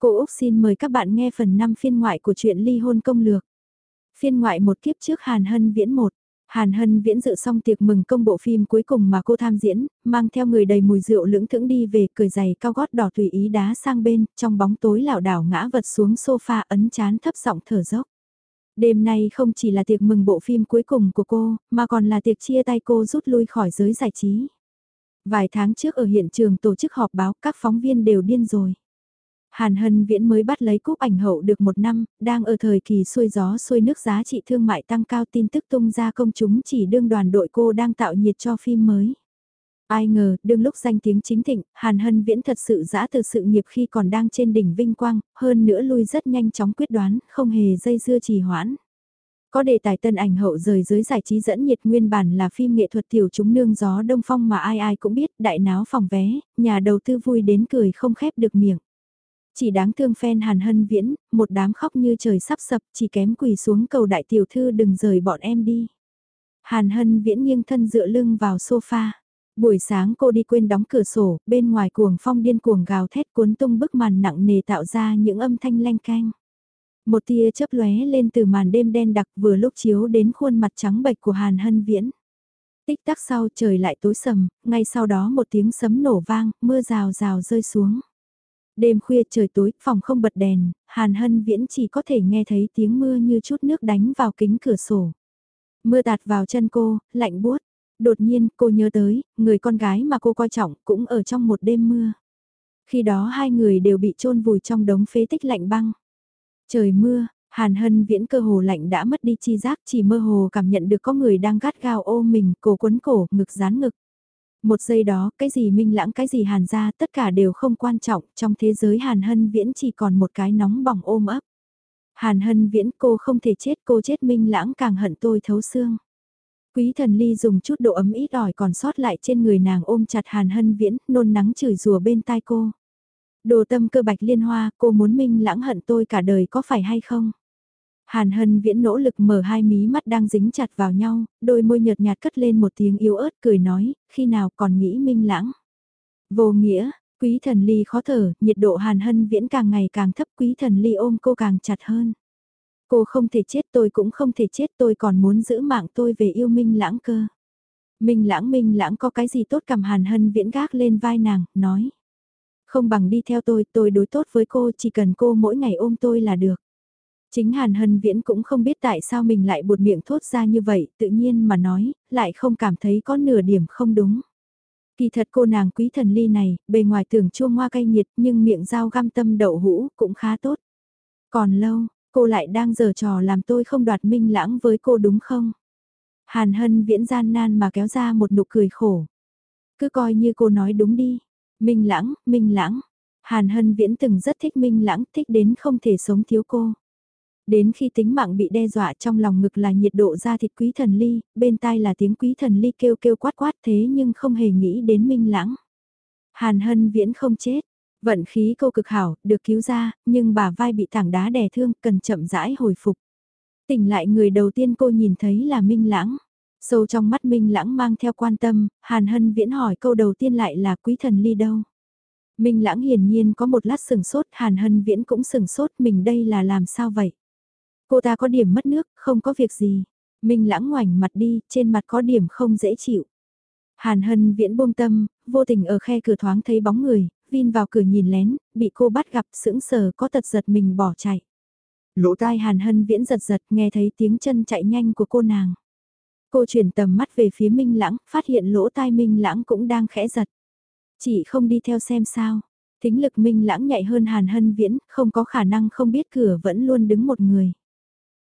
Cô Úc xin mời các bạn nghe phần 5 phiên ngoại của truyện ly hôn công lược. Phiên ngoại một kiếp trước Hàn Hân Viễn một. Hàn Hân Viễn dự xong tiệc mừng công bộ phim cuối cùng mà cô tham diễn, mang theo người đầy mùi rượu lưỡng thững đi về cười giày cao gót đỏ tùy ý đá sang bên, trong bóng tối lảo đảo ngã vật xuống sofa ấn chán thấp giọng thở dốc. Đêm nay không chỉ là tiệc mừng bộ phim cuối cùng của cô, mà còn là tiệc chia tay cô rút lui khỏi giới giải trí. Vài tháng trước ở hiện trường tổ chức họp báo, các phóng viên đều điên rồi. Hàn Hân Viễn mới bắt lấy cúp ảnh hậu được một năm, đang ở thời kỳ xuôi gió xuôi nước giá trị thương mại tăng cao tin tức tung ra công chúng chỉ đương đoàn đội cô đang tạo nhiệt cho phim mới. Ai ngờ, đương lúc danh tiếng chính thịnh, Hàn Hân Viễn thật sự giã từ sự nghiệp khi còn đang trên đỉnh vinh quang, hơn nữa lui rất nhanh chóng quyết đoán, không hề dây dưa trì hoãn. Có đề tài tân ảnh hậu rời giới giải trí dẫn nhiệt nguyên bản là phim nghệ thuật tiểu chúng nương gió đông phong mà ai ai cũng biết, đại náo phòng vé, nhà đầu tư vui đến cười không khép được miệng. Chỉ đáng thương phen Hàn Hân Viễn, một đám khóc như trời sắp sập, chỉ kém quỳ xuống cầu đại tiểu thư đừng rời bọn em đi. Hàn Hân Viễn nghiêng thân dựa lưng vào sofa. Buổi sáng cô đi quên đóng cửa sổ, bên ngoài cuồng phong điên cuồng gào thét cuốn tung bức màn nặng nề tạo ra những âm thanh lanh canh. Một tia chớp lóe lên từ màn đêm đen đặc vừa lúc chiếu đến khuôn mặt trắng bệch của Hàn Hân Viễn. Tích tắc sau trời lại tối sầm, ngay sau đó một tiếng sấm nổ vang, mưa rào rào rơi xuống. Đêm khuya trời tối, phòng không bật đèn, Hàn Hân Viễn chỉ có thể nghe thấy tiếng mưa như chút nước đánh vào kính cửa sổ. Mưa tạt vào chân cô, lạnh buốt. Đột nhiên cô nhớ tới, người con gái mà cô coi trọng cũng ở trong một đêm mưa. Khi đó hai người đều bị chôn vùi trong đống phế tích lạnh băng. Trời mưa, Hàn Hân Viễn cơ hồ lạnh đã mất đi chi giác chỉ mơ hồ cảm nhận được có người đang gắt gao ôm mình, cổ quấn cổ, ngực dán ngực. Một giây đó, cái gì minh lãng cái gì hàn ra tất cả đều không quan trọng, trong thế giới hàn hân viễn chỉ còn một cái nóng bỏng ôm ấp. Hàn hân viễn cô không thể chết cô chết minh lãng càng hận tôi thấu xương. Quý thần ly dùng chút độ ấm ít ỏi còn sót lại trên người nàng ôm chặt hàn hân viễn, nôn nắng chửi rùa bên tai cô. Đồ tâm cơ bạch liên hoa, cô muốn minh lãng hận tôi cả đời có phải hay không? Hàn hân viễn nỗ lực mở hai mí mắt đang dính chặt vào nhau, đôi môi nhợt nhạt cất lên một tiếng yếu ớt cười nói, khi nào còn nghĩ minh lãng. Vô nghĩa, quý thần ly khó thở, nhiệt độ hàn hân viễn càng ngày càng thấp quý thần ly ôm cô càng chặt hơn. Cô không thể chết tôi cũng không thể chết tôi còn muốn giữ mạng tôi về yêu minh lãng cơ. Minh lãng minh lãng có cái gì tốt cầm hàn hân viễn gác lên vai nàng, nói. Không bằng đi theo tôi, tôi đối tốt với cô chỉ cần cô mỗi ngày ôm tôi là được. Chính Hàn Hân Viễn cũng không biết tại sao mình lại buột miệng thốt ra như vậy, tự nhiên mà nói, lại không cảm thấy có nửa điểm không đúng. Kỳ thật cô nàng quý thần ly này, bề ngoài tưởng chua ngoa cay nhiệt nhưng miệng dao găm tâm đậu hũ cũng khá tốt. Còn lâu, cô lại đang giở trò làm tôi không đoạt minh lãng với cô đúng không? Hàn Hân Viễn gian nan mà kéo ra một nụ cười khổ. Cứ coi như cô nói đúng đi. Minh lãng, minh lãng. Hàn Hân Viễn từng rất thích minh lãng, thích đến không thể sống thiếu cô. Đến khi tính mạng bị đe dọa trong lòng ngực là nhiệt độ da thịt quý thần ly, bên tai là tiếng quý thần ly kêu kêu quát quát thế nhưng không hề nghĩ đến minh lãng. Hàn hân viễn không chết, vận khí cô cực hảo, được cứu ra, nhưng bà vai bị tảng đá đè thương, cần chậm rãi hồi phục. Tỉnh lại người đầu tiên cô nhìn thấy là Minh Lãng. Sâu trong mắt Minh Lãng mang theo quan tâm, Hàn Hân Viễn hỏi câu đầu tiên lại là quý thần ly đâu. Minh Lãng hiển nhiên có một lát sừng sốt, Hàn Hân Viễn cũng sừng sốt mình đây là làm sao vậy. Cô ta có điểm mất nước, không có việc gì. Minh lãng ngoảnh mặt đi, trên mặt có điểm không dễ chịu. Hàn hân viễn buông tâm, vô tình ở khe cửa thoáng thấy bóng người, Vin vào cửa nhìn lén, bị cô bắt gặp sững sờ có tật giật mình bỏ chạy. Lỗ tai hàn hân viễn giật giật nghe thấy tiếng chân chạy nhanh của cô nàng. Cô chuyển tầm mắt về phía Minh Lãng, phát hiện lỗ tai Minh Lãng cũng đang khẽ giật. Chị không đi theo xem sao. Tính lực Minh Lãng nhạy hơn Hàn Hân Viễn, không có khả năng không biết cửa vẫn luôn đứng một người.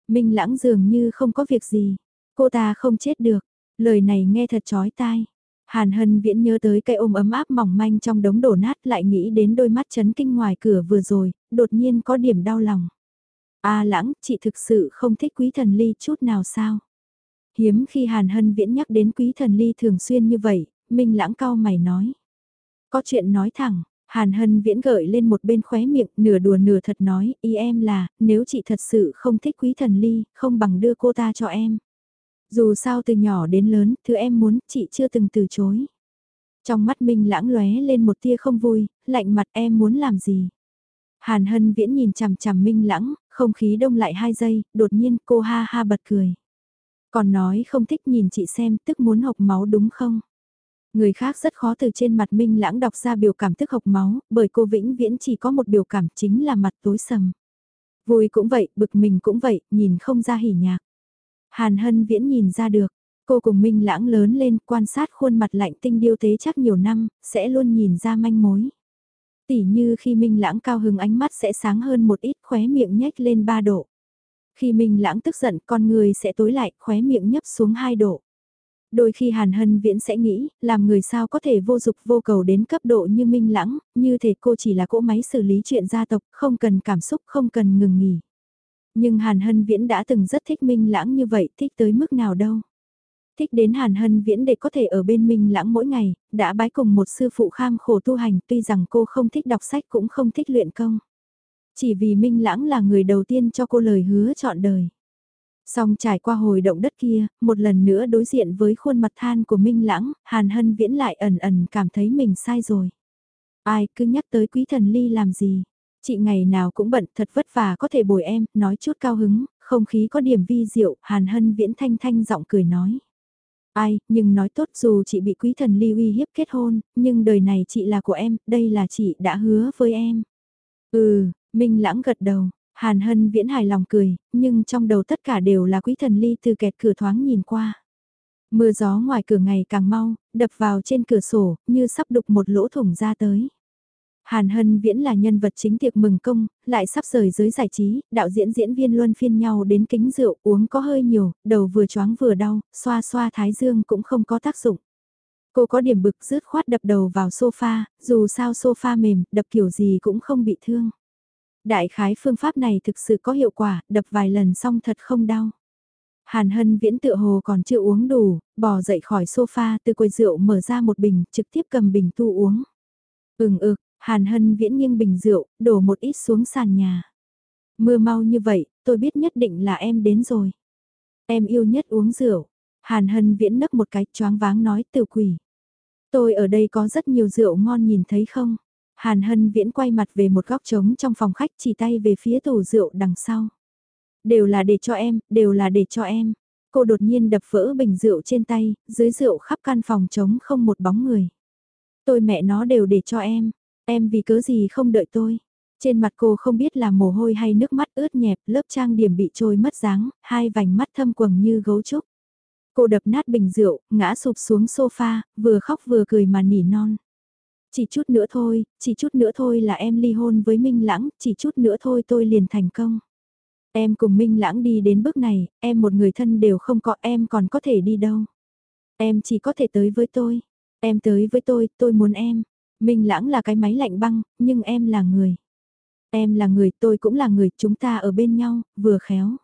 Minh lãng dường như không có việc gì. Cô ta không chết được. Lời này nghe thật chói tai. Hàn Hân Viễn nhớ tới cây ôm ấm áp mỏng manh trong đống đổ nát lại nghĩ đến đôi mắt chấn kinh ngoài cửa vừa rồi, đột nhiên có điểm đau lòng. A lãng, chị thực sự không thích quý thần ly chút nào sao? Hiếm khi Hàn Hân Viễn nhắc đến quý thần ly thường xuyên như vậy, Minh lãng cao mày nói. Có chuyện nói thẳng, Hàn Hân viễn gợi lên một bên khóe miệng, nửa đùa nửa thật nói, ý em là, nếu chị thật sự không thích quý thần ly, không bằng đưa cô ta cho em. Dù sao từ nhỏ đến lớn, thứ em muốn, chị chưa từng từ chối. Trong mắt Minh lãng lóe lên một tia không vui, lạnh mặt em muốn làm gì. Hàn Hân Viễn nhìn chằm chằm Minh Lãng, không khí đông lại hai giây, đột nhiên cô ha ha bật cười. Còn nói không thích nhìn chị xem, tức muốn học máu đúng không? Người khác rất khó từ trên mặt Minh Lãng đọc ra biểu cảm tức học máu, bởi cô vĩnh viễn chỉ có một biểu cảm chính là mặt tối sầm. Vui cũng vậy, bực mình cũng vậy, nhìn không ra hỉ nhạc. Hàn Hân Viễn nhìn ra được, cô cùng Minh Lãng lớn lên quan sát khuôn mặt lạnh tinh điêu tế chắc nhiều năm, sẽ luôn nhìn ra manh mối. Tỉ như khi Minh Lãng cao hứng ánh mắt sẽ sáng hơn một ít khóe miệng nhếch lên 3 độ. Khi Minh Lãng tức giận con người sẽ tối lại khóe miệng nhấp xuống 2 độ. Đôi khi Hàn Hân Viễn sẽ nghĩ, làm người sao có thể vô dục vô cầu đến cấp độ như Minh Lãng, như thể cô chỉ là cỗ máy xử lý chuyện gia tộc, không cần cảm xúc, không cần ngừng nghỉ. Nhưng Hàn Hân Viễn đã từng rất thích Minh Lãng như vậy, thích tới mức nào đâu. Thích đến Hàn Hân Viễn để có thể ở bên Minh Lãng mỗi ngày, đã bái cùng một sư phụ kham khổ tu hành tuy rằng cô không thích đọc sách cũng không thích luyện công. Chỉ vì Minh Lãng là người đầu tiên cho cô lời hứa chọn đời. Xong trải qua hồi động đất kia, một lần nữa đối diện với khuôn mặt than của Minh Lãng, Hàn Hân Viễn lại ẩn ẩn cảm thấy mình sai rồi. Ai cứ nhắc tới quý thần ly làm gì? Chị ngày nào cũng bận thật vất vả có thể bồi em, nói chút cao hứng, không khí có điểm vi diệu, Hàn Hân Viễn thanh thanh giọng cười nói. Ai, nhưng nói tốt dù chị bị quý thần ly uy hiếp kết hôn, nhưng đời này chị là của em, đây là chị đã hứa với em. Ừ, Minh Lãng gật đầu, Hàn Hân viễn hài lòng cười, nhưng trong đầu tất cả đều là quý thần ly từ kẹt cửa thoáng nhìn qua. Mưa gió ngoài cửa ngày càng mau, đập vào trên cửa sổ, như sắp đục một lỗ thủng ra tới. Hàn Hân Viễn là nhân vật chính tiệc mừng công, lại sắp rời giới giải trí, đạo diễn diễn viên luân phiên nhau đến kính rượu uống có hơi nhiều, đầu vừa choáng vừa đau, xoa xoa thái dương cũng không có tác dụng. Cô có điểm bực rứt khoát đập đầu vào sofa, dù sao sofa mềm, đập kiểu gì cũng không bị thương. Đại khái phương pháp này thực sự có hiệu quả, đập vài lần xong thật không đau. Hàn Hân Viễn tựa hồ còn chưa uống đủ, bò dậy khỏi sofa từ quầy rượu mở ra một bình, trực tiếp cầm bình tu uống. Ừng ực, ừ, Hàn Hân Viễn nghiêng bình rượu, đổ một ít xuống sàn nhà. Mưa mau như vậy, tôi biết nhất định là em đến rồi. Em yêu nhất uống rượu. Hàn Hân Viễn nấc một cái choáng váng nói từ quỷ. Tôi ở đây có rất nhiều rượu ngon nhìn thấy không? Hàn Hân Viễn quay mặt về một góc trống trong phòng khách chỉ tay về phía tủ rượu đằng sau. Đều là để cho em, đều là để cho em. Cô đột nhiên đập vỡ bình rượu trên tay, dưới rượu khắp căn phòng trống không một bóng người. Tôi mẹ nó đều để cho em, em vì cớ gì không đợi tôi. Trên mặt cô không biết là mồ hôi hay nước mắt ướt nhẹp, lớp trang điểm bị trôi mất dáng, hai vành mắt thâm quầng như gấu trúc. Cô đập nát bình rượu, ngã sụp xuống sofa, vừa khóc vừa cười mà nỉ non. Chỉ chút nữa thôi, chỉ chút nữa thôi là em ly hôn với Minh Lãng, chỉ chút nữa thôi tôi liền thành công. Em cùng Minh Lãng đi đến bước này, em một người thân đều không có em còn có thể đi đâu. Em chỉ có thể tới với tôi. Em tới với tôi, tôi muốn em. Minh Lãng là cái máy lạnh băng, nhưng em là người. Em là người, tôi cũng là người, chúng ta ở bên nhau, vừa khéo.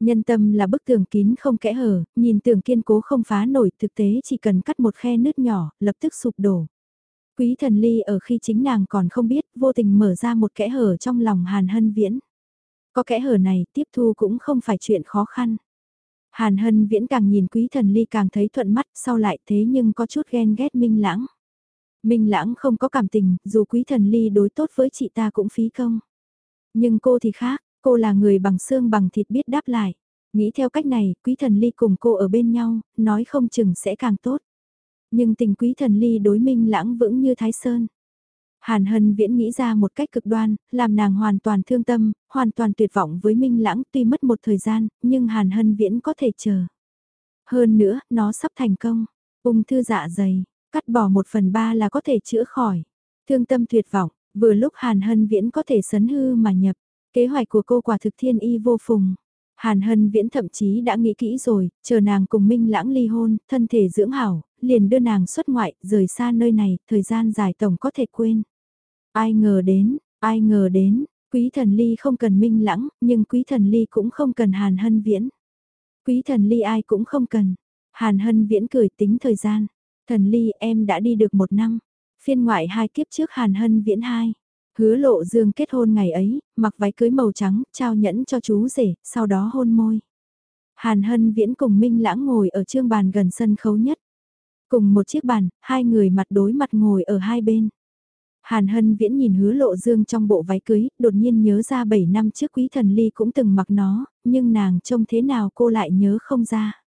Nhân tâm là bức tường kín không kẽ hở, nhìn tường kiên cố không phá nổi, thực tế chỉ cần cắt một khe nứt nhỏ, lập tức sụp đổ. Quý thần ly ở khi chính nàng còn không biết, vô tình mở ra một kẽ hở trong lòng Hàn Hân Viễn. Có kẽ hở này, tiếp thu cũng không phải chuyện khó khăn. Hàn Hân Viễn càng nhìn quý thần ly càng thấy thuận mắt, sau lại thế nhưng có chút ghen ghét Minh Lãng. Minh Lãng không có cảm tình, dù quý thần ly đối tốt với chị ta cũng phí công. Nhưng cô thì khác, cô là người bằng xương bằng thịt biết đáp lại. Nghĩ theo cách này, quý thần ly cùng cô ở bên nhau, nói không chừng sẽ càng tốt. Nhưng tình quý thần ly đối minh lãng vững như Thái Sơn. Hàn Hân Viễn nghĩ ra một cách cực đoan, làm nàng hoàn toàn thương tâm, hoàn toàn tuyệt vọng với Minh Lãng tuy mất một thời gian, nhưng Hàn Hân Viễn có thể chờ. Hơn nữa, nó sắp thành công. Ung thư dạ dày, cắt bỏ một phần ba là có thể chữa khỏi. Thương tâm tuyệt vọng, vừa lúc Hàn Hân Viễn có thể sấn hư mà nhập. Kế hoạch của cô quả thực thiên y vô phùng. Hàn Hân Viễn thậm chí đã nghĩ kỹ rồi, chờ nàng cùng Minh Lãng ly hôn, thân thể dưỡng hảo, liền đưa nàng xuất ngoại, rời xa nơi này, thời gian dài tổng có thể quên. Ai ngờ đến, ai ngờ đến, quý thần ly không cần Minh Lãng, nhưng quý thần ly cũng không cần Hàn Hân Viễn. Quý thần ly ai cũng không cần. Hàn Hân Viễn cười tính thời gian. Thần ly em đã đi được một năm. Phiên ngoại hai kiếp trước Hàn Hân Viễn hai. Hứa lộ dương kết hôn ngày ấy, mặc váy cưới màu trắng, trao nhẫn cho chú rể, sau đó hôn môi. Hàn Hân Viễn cùng Minh Lãng ngồi ở trương bàn gần sân khấu nhất. Cùng một chiếc bàn, hai người mặt đối mặt ngồi ở hai bên. Hàn Hân Viễn nhìn hứa lộ dương trong bộ váy cưới, đột nhiên nhớ ra 7 năm trước quý thần ly cũng từng mặc nó, nhưng nàng trông thế nào cô lại nhớ không ra.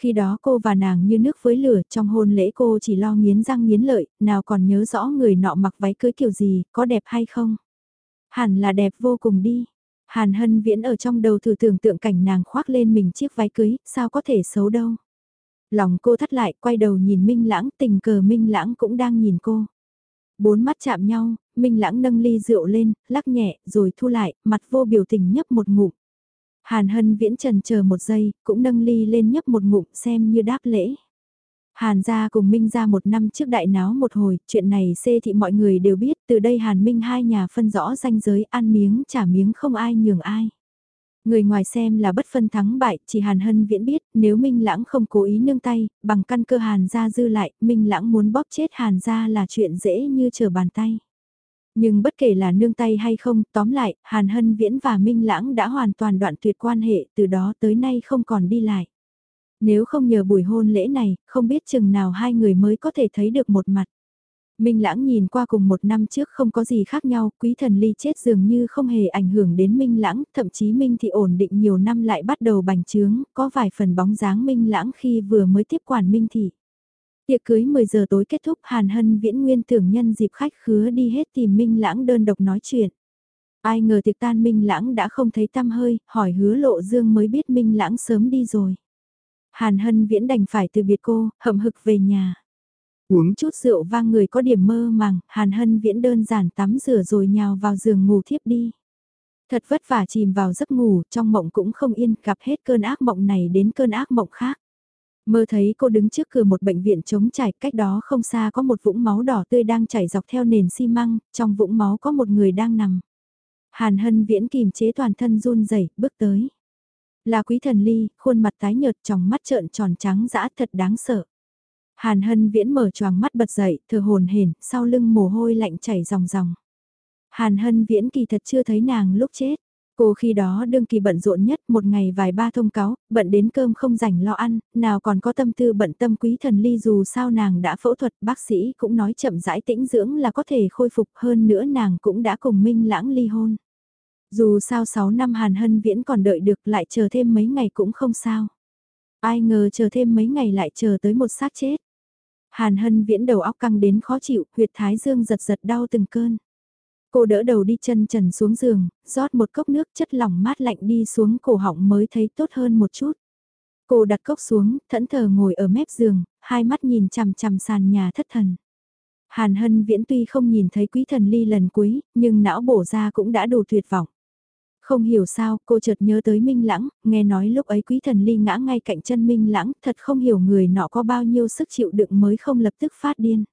Khi đó cô và nàng như nước với lửa, trong hôn lễ cô chỉ lo nghiến răng nghiến lợi, nào còn nhớ rõ người nọ mặc váy cưới kiểu gì, có đẹp hay không. Hẳn là đẹp vô cùng đi. Hàn Hân Viễn ở trong đầu thử tưởng tượng cảnh nàng khoác lên mình chiếc váy cưới, sao có thể xấu đâu. Lòng cô thắt lại, quay đầu nhìn Minh Lãng, tình cờ Minh Lãng cũng đang nhìn cô. Bốn mắt chạm nhau, Minh Lãng nâng ly rượu lên, lắc nhẹ, rồi thu lại, mặt vô biểu tình nhấp một ngụm. Hàn Hân Viễn trần chờ một giây, cũng nâng ly lên nhấp một ngụm xem như đáp lễ. Hàn gia cùng Minh gia một năm trước đại náo một hồi, chuyện này xê thị mọi người đều biết, từ đây Hàn Minh hai nhà phân rõ ranh giới ăn miếng trả miếng không ai nhường ai. Người ngoài xem là bất phân thắng bại, chỉ Hàn Hân Viễn biết, nếu Minh Lãng không cố ý nương tay, bằng căn cơ Hàn gia dư lại, Minh Lãng muốn bóp chết Hàn gia là chuyện dễ như trở bàn tay. Nhưng bất kể là nương tay hay không, tóm lại, Hàn Hân Viễn và Minh Lãng đã hoàn toàn đoạn tuyệt quan hệ, từ đó tới nay không còn đi lại. Nếu không nhờ buổi hôn lễ này, không biết chừng nào hai người mới có thể thấy được một mặt. Minh Lãng nhìn qua cùng một năm trước không có gì khác nhau, quý thần ly chết dường như không hề ảnh hưởng đến Minh Lãng, thậm chí Minh thì ổn định nhiều năm lại bắt đầu bành trướng, có vài phần bóng dáng Minh Lãng khi vừa mới tiếp quản Minh thị. Tiệc cưới 10 giờ tối kết thúc Hàn Hân viễn nguyên tưởng nhân dịp khách khứa đi hết tìm Minh Lãng đơn độc nói chuyện. Ai ngờ tiệc tan Minh Lãng đã không thấy tăm hơi, hỏi hứa lộ dương mới biết Minh Lãng sớm đi rồi. Hàn Hân viễn đành phải từ biệt cô, hậm hực về nhà. Uống chút rượu vang người có điểm mơ màng, Hàn Hân viễn đơn giản tắm rửa rồi nhào vào giường ngủ thiếp đi. Thật vất vả chìm vào giấc ngủ, trong mộng cũng không yên, gặp hết cơn ác mộng này đến cơn ác mộng khác. Mơ thấy cô đứng trước cửa một bệnh viện chống chảy, cách đó không xa có một vũng máu đỏ tươi đang chảy dọc theo nền xi măng, trong vũng máu có một người đang nằm. Hàn Hân viễn kìm chế toàn thân run rẩy bước tới. Là quý thần ly, khuôn mặt tái nhợt trong mắt trợn tròn trắng dã thật đáng sợ. Hàn Hân viễn mở choàng mắt bật dậy, thở hồn hển, sau lưng mồ hôi lạnh chảy ròng ròng. Hàn Hân viễn kỳ thật chưa thấy nàng lúc chết. Cô khi đó đương kỳ bận rộn nhất, một ngày vài ba thông cáo, bận đến cơm không rảnh lo ăn, nào còn có tâm tư bận tâm quý thần ly dù sao nàng đã phẫu thuật, bác sĩ cũng nói chậm rãi tĩnh dưỡng là có thể khôi phục hơn nữa nàng cũng đã cùng Minh Lãng ly hôn. Dù sao 6 năm Hàn Hân Viễn còn đợi được lại chờ thêm mấy ngày cũng không sao. Ai ngờ chờ thêm mấy ngày lại chờ tới một xác chết. Hàn Hân Viễn đầu óc căng đến khó chịu, huyệt thái dương giật giật đau từng cơn. Cô đỡ đầu đi chân trần xuống giường, rót một cốc nước chất lỏng mát lạnh đi xuống cổ họng mới thấy tốt hơn một chút. Cô đặt cốc xuống, thẫn thờ ngồi ở mép giường, hai mắt nhìn chằm chằm sàn nhà thất thần. Hàn Hân Viễn tuy không nhìn thấy quý thần ly lần cuối, nhưng não bổ ra cũng đã đủ tuyệt vọng. Không hiểu sao, cô chợt nhớ tới Minh Lãng, nghe nói lúc ấy quý thần ly ngã ngay cạnh chân Minh Lãng, thật không hiểu người nọ có bao nhiêu sức chịu đựng mới không lập tức phát điên.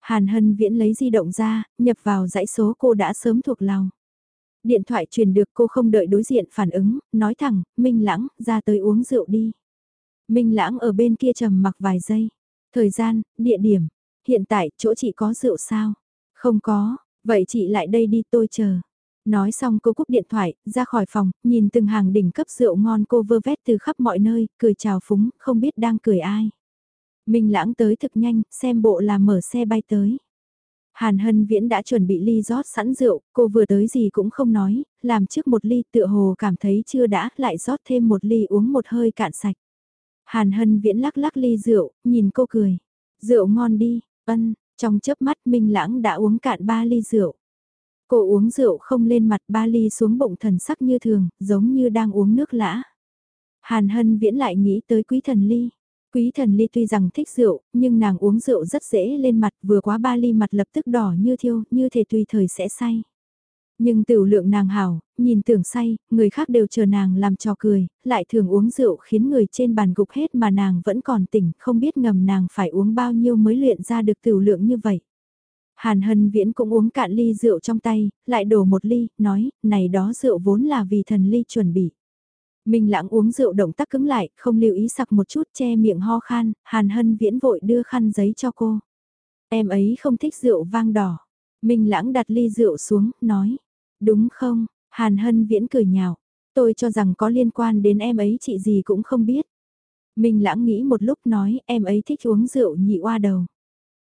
Hàn Hân Viễn lấy di động ra, nhập vào dãy số cô đã sớm thuộc lòng. Điện thoại truyền được cô không đợi đối diện phản ứng, nói thẳng, Minh Lãng, ra tới uống rượu đi. Minh Lãng ở bên kia trầm mặc vài giây. Thời gian, địa điểm, hiện tại chỗ chị có rượu sao? Không có, vậy chị lại đây đi tôi chờ. Nói xong cô cúp điện thoại, ra khỏi phòng, nhìn từng hàng đỉnh cấp rượu ngon cô vơ vét từ khắp mọi nơi, cười chào phúng, không biết đang cười ai. Minh lãng tới thực nhanh, xem bộ là mở xe bay tới. Hàn Hân Viễn đã chuẩn bị ly rót sẵn rượu, cô vừa tới gì cũng không nói, làm trước một ly tựa hồ cảm thấy chưa đã, lại rót thêm một ly uống một hơi cạn sạch. Hàn Hân Viễn lắc lắc ly rượu, nhìn cô cười. Rượu ngon đi, ân, trong chớp mắt Minh Lãng đã uống cạn ba ly rượu. Cô uống rượu không lên mặt ba ly xuống bụng thần sắc như thường, giống như đang uống nước lã. Hàn Hân Viễn lại nghĩ tới quý thần ly. Quý thần ly tuy rằng thích rượu, nhưng nàng uống rượu rất dễ lên mặt vừa quá ba ly mặt lập tức đỏ như thiêu, như thể tùy thời sẽ say. Nhưng tiểu lượng nàng hảo, nhìn tưởng say, người khác đều chờ nàng làm trò cười, lại thường uống rượu khiến người trên bàn gục hết mà nàng vẫn còn tỉnh, không biết ngầm nàng phải uống bao nhiêu mới luyện ra được tiểu lượng như vậy. Hàn Hân Viễn cũng uống cạn ly rượu trong tay, lại đổ một ly, nói, này đó rượu vốn là vì thần ly chuẩn bị. Minh lãng uống rượu động tác cứng lại, không lưu ý sặc một chút che miệng ho khan, Hàn Hân Viễn vội đưa khăn giấy cho cô. Em ấy không thích rượu vang đỏ. Minh lãng đặt ly rượu xuống, nói. Đúng không, Hàn Hân Viễn cười nhạo. Tôi cho rằng có liên quan đến em ấy chị gì cũng không biết. Minh lãng nghĩ một lúc nói em ấy thích uống rượu nhị oa đầu.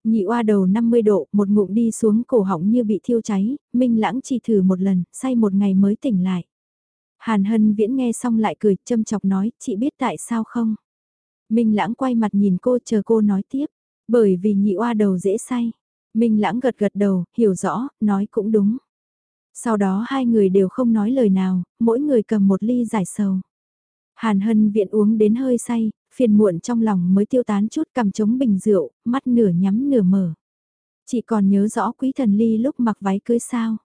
Nhị oa đầu 50 độ, một ngụm đi xuống cổ họng như bị thiêu cháy, Minh Lãng chỉ thử một lần, say một ngày mới tỉnh lại. Hàn Hân Viễn nghe xong lại cười, châm chọc nói, chị biết tại sao không? Minh Lãng quay mặt nhìn cô chờ cô nói tiếp, bởi vì nhị oa đầu dễ say. Minh Lãng gật gật đầu, hiểu rõ, nói cũng đúng. Sau đó hai người đều không nói lời nào, mỗi người cầm một ly giải sầu. Hàn Hân Viễn uống đến hơi say, phiền muộn trong lòng mới tiêu tán chút cầm trống bình rượu, mắt nửa nhắm nửa mở. Chị còn nhớ rõ quý thần ly lúc mặc váy cưới sao?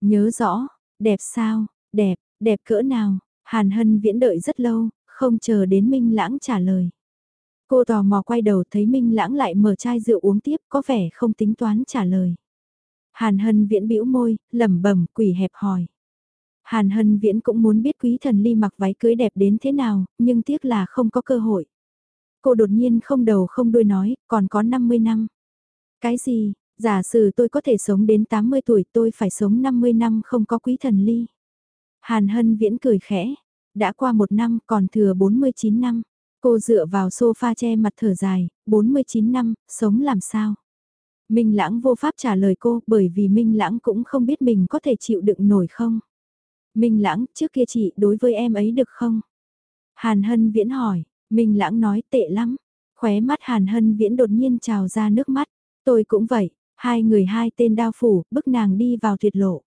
Nhớ rõ, đẹp sao, đẹp, đẹp cỡ nào? Hàn Hân Viễn đợi rất lâu, không chờ đến Minh Lãng trả lời. Cô tò mò quay đầu thấy Minh Lãng lại mở chai rượu uống tiếp có vẻ không tính toán trả lời. Hàn Hân Viễn bĩu môi, lẩm bẩm quỷ hẹp hỏi. Hàn Hân Viễn cũng muốn biết quý thần ly mặc váy cưới đẹp đến thế nào, nhưng tiếc là không có cơ hội. Cô đột nhiên không đầu không đuôi nói, còn có 50 năm. Cái gì, giả sử tôi có thể sống đến 80 tuổi tôi phải sống 50 năm không có quý thần ly. Hàn Hân Viễn cười khẽ, đã qua một năm còn thừa 49 năm. Cô dựa vào sofa che mặt thở dài, 49 năm, sống làm sao? Minh Lãng vô pháp trả lời cô bởi vì Minh Lãng cũng không biết mình có thể chịu đựng nổi không. Minh Lãng, trước kia chị đối với em ấy được không? Hàn Hân Viễn hỏi, Minh Lãng nói tệ lắm. Khóe mắt Hàn Hân Viễn đột nhiên trào ra nước mắt. Tôi cũng vậy, hai người hai tên đao phủ, bức nàng đi vào tuyệt lộ.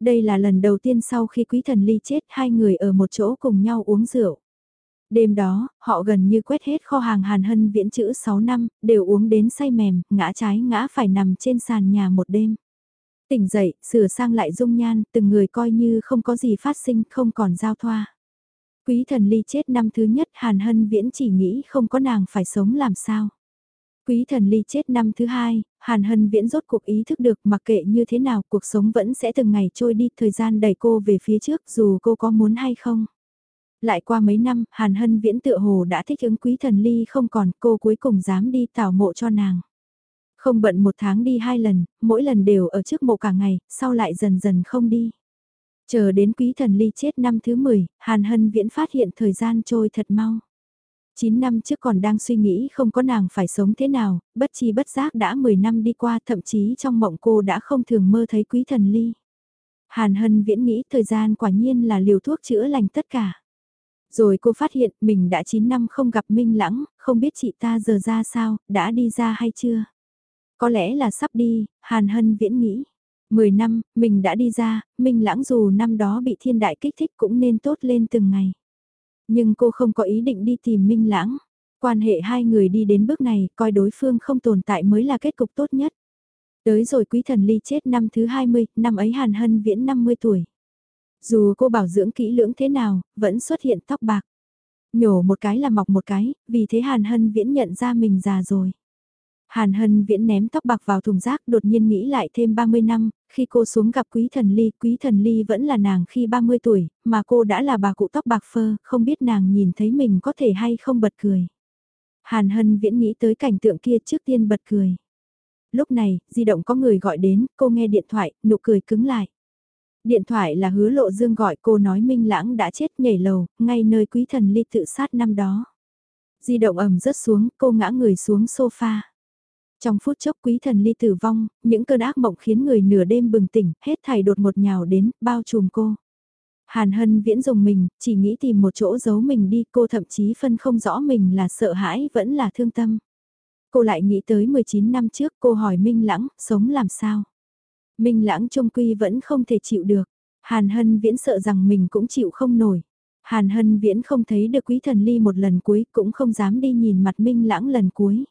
Đây là lần đầu tiên sau khi quý thần ly chết hai người ở một chỗ cùng nhau uống rượu. Đêm đó, họ gần như quét hết kho hàng Hàn Hân viễn chữ 6 năm, đều uống đến say mềm, ngã trái ngã phải nằm trên sàn nhà một đêm. Tỉnh dậy, sửa sang lại dung nhan, từng người coi như không có gì phát sinh, không còn giao thoa. Quý thần ly chết năm thứ nhất Hàn Hân viễn chỉ nghĩ không có nàng phải sống làm sao. Quý thần ly chết năm thứ hai, Hàn Hân viễn rốt cuộc ý thức được mặc kệ như thế nào cuộc sống vẫn sẽ từng ngày trôi đi thời gian đẩy cô về phía trước dù cô có muốn hay không. Lại qua mấy năm, Hàn Hân Viễn tựa hồ đã thích ứng quý thần ly không còn cô cuối cùng dám đi tảo mộ cho nàng. Không bận một tháng đi hai lần, mỗi lần đều ở trước mộ cả ngày, sau lại dần dần không đi. Chờ đến quý thần ly chết năm thứ 10, Hàn Hân Viễn phát hiện thời gian trôi thật mau. 9 năm trước còn đang suy nghĩ không có nàng phải sống thế nào, bất chi bất giác đã 10 năm đi qua thậm chí trong mộng cô đã không thường mơ thấy quý thần ly. Hàn Hân Viễn nghĩ thời gian quả nhiên là liều thuốc chữa lành tất cả. Rồi cô phát hiện mình đã 9 năm không gặp Minh Lãng, không biết chị ta giờ ra sao, đã đi ra hay chưa. Có lẽ là sắp đi, Hàn Hân viễn nghĩ. 10 năm, mình đã đi ra, Minh Lãng dù năm đó bị thiên đại kích thích cũng nên tốt lên từng ngày. Nhưng cô không có ý định đi tìm Minh Lãng. Quan hệ hai người đi đến bước này, coi đối phương không tồn tại mới là kết cục tốt nhất. Tới rồi quý thần ly chết năm thứ 20, năm ấy Hàn Hân viễn 50 tuổi. Dù cô bảo dưỡng kỹ lưỡng thế nào, vẫn xuất hiện tóc bạc. Nhổ một cái là mọc một cái, vì thế Hàn Hân Viễn nhận ra mình già rồi. Hàn Hân Viễn ném tóc bạc vào thùng rác đột nhiên nghĩ lại thêm 30 năm, khi cô xuống gặp Quý Thần Ly, Quý Thần Ly vẫn là nàng khi 30 tuổi, mà cô đã là bà cụ tóc bạc phơ, không biết nàng nhìn thấy mình có thể hay không bật cười. Hàn Hân Viễn nghĩ tới cảnh tượng kia trước tiên bật cười. Lúc này, di động có người gọi đến, cô nghe điện thoại, nụ cười cứng lại. Điện thoại là hứa lộ dương gọi cô nói Minh Lãng đã chết nhảy lầu, ngay nơi quý thần ly tự sát năm đó. Di động ầm rớt xuống, cô ngã người xuống sofa. Trong phút chốc quý thần ly tử vong, những cơn ác mộng khiến người nửa đêm bừng tỉnh, hết thảy đột một nhào đến, bao trùm cô. Hàn hân viễn dùng mình, chỉ nghĩ tìm một chỗ giấu mình đi, cô thậm chí phân không rõ mình là sợ hãi vẫn là thương tâm. Cô lại nghĩ tới 19 năm trước, cô hỏi Minh Lãng, sống làm sao? Minh lãng trông quy vẫn không thể chịu được. Hàn hân viễn sợ rằng mình cũng chịu không nổi. Hàn hân viễn không thấy được quý thần ly một lần cuối cũng không dám đi nhìn mặt Minh lãng lần cuối.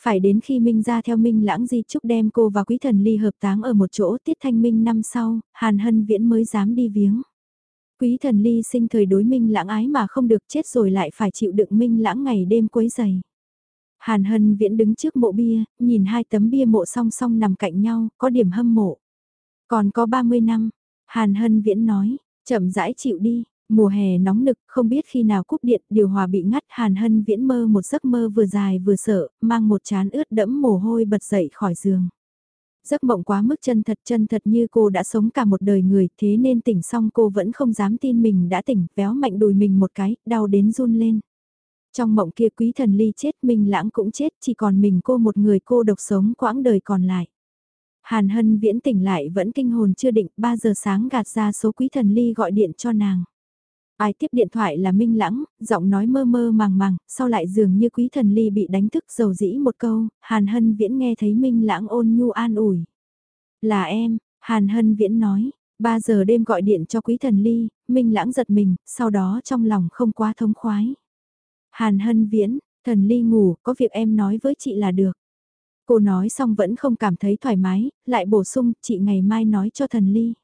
Phải đến khi Minh ra theo Minh lãng di trúc đem cô và quý thần ly hợp táng ở một chỗ tiết thanh Minh năm sau, Hàn hân viễn mới dám đi viếng. Quý thần ly sinh thời đối Minh lãng ái mà không được chết rồi lại phải chịu đựng Minh lãng ngày đêm quấy dày. Hàn Hân Viễn đứng trước mộ bia, nhìn hai tấm bia mộ song song nằm cạnh nhau, có điểm hâm mộ. Còn có 30 năm, Hàn Hân Viễn nói, chậm rãi chịu đi, mùa hè nóng nực, không biết khi nào cúp điện, điều hòa bị ngắt, Hàn Hân Viễn mơ một giấc mơ vừa dài vừa sợ, mang một chán ướt đẫm mồ hôi bật dậy khỏi giường. Giấc mộng quá mức chân thật chân thật như cô đã sống cả một đời người, thế nên tỉnh xong cô vẫn không dám tin mình đã tỉnh, véo mạnh đùi mình một cái, đau đến run lên. Trong mộng kia quý thần ly chết mình Lãng cũng chết chỉ còn mình cô một người cô độc sống quãng đời còn lại. Hàn Hân viễn tỉnh lại vẫn kinh hồn chưa định 3 giờ sáng gạt ra số quý thần ly gọi điện cho nàng. Ai tiếp điện thoại là Minh Lãng, giọng nói mơ mơ màng màng, sau lại dường như quý thần ly bị đánh thức dầu dĩ một câu, Hàn Hân Viễn nghe thấy Minh Lãng ôn nhu an ủi. Là em, Hàn Hân Viễn nói, 3 giờ đêm gọi điện cho quý thần ly, Minh Lãng giật mình, sau đó trong lòng không quá thông khoái. Hàn Hân Viễn, thần ly ngủ, có việc em nói với chị là được. Cô nói xong vẫn không cảm thấy thoải mái, lại bổ sung, chị ngày mai nói cho thần ly.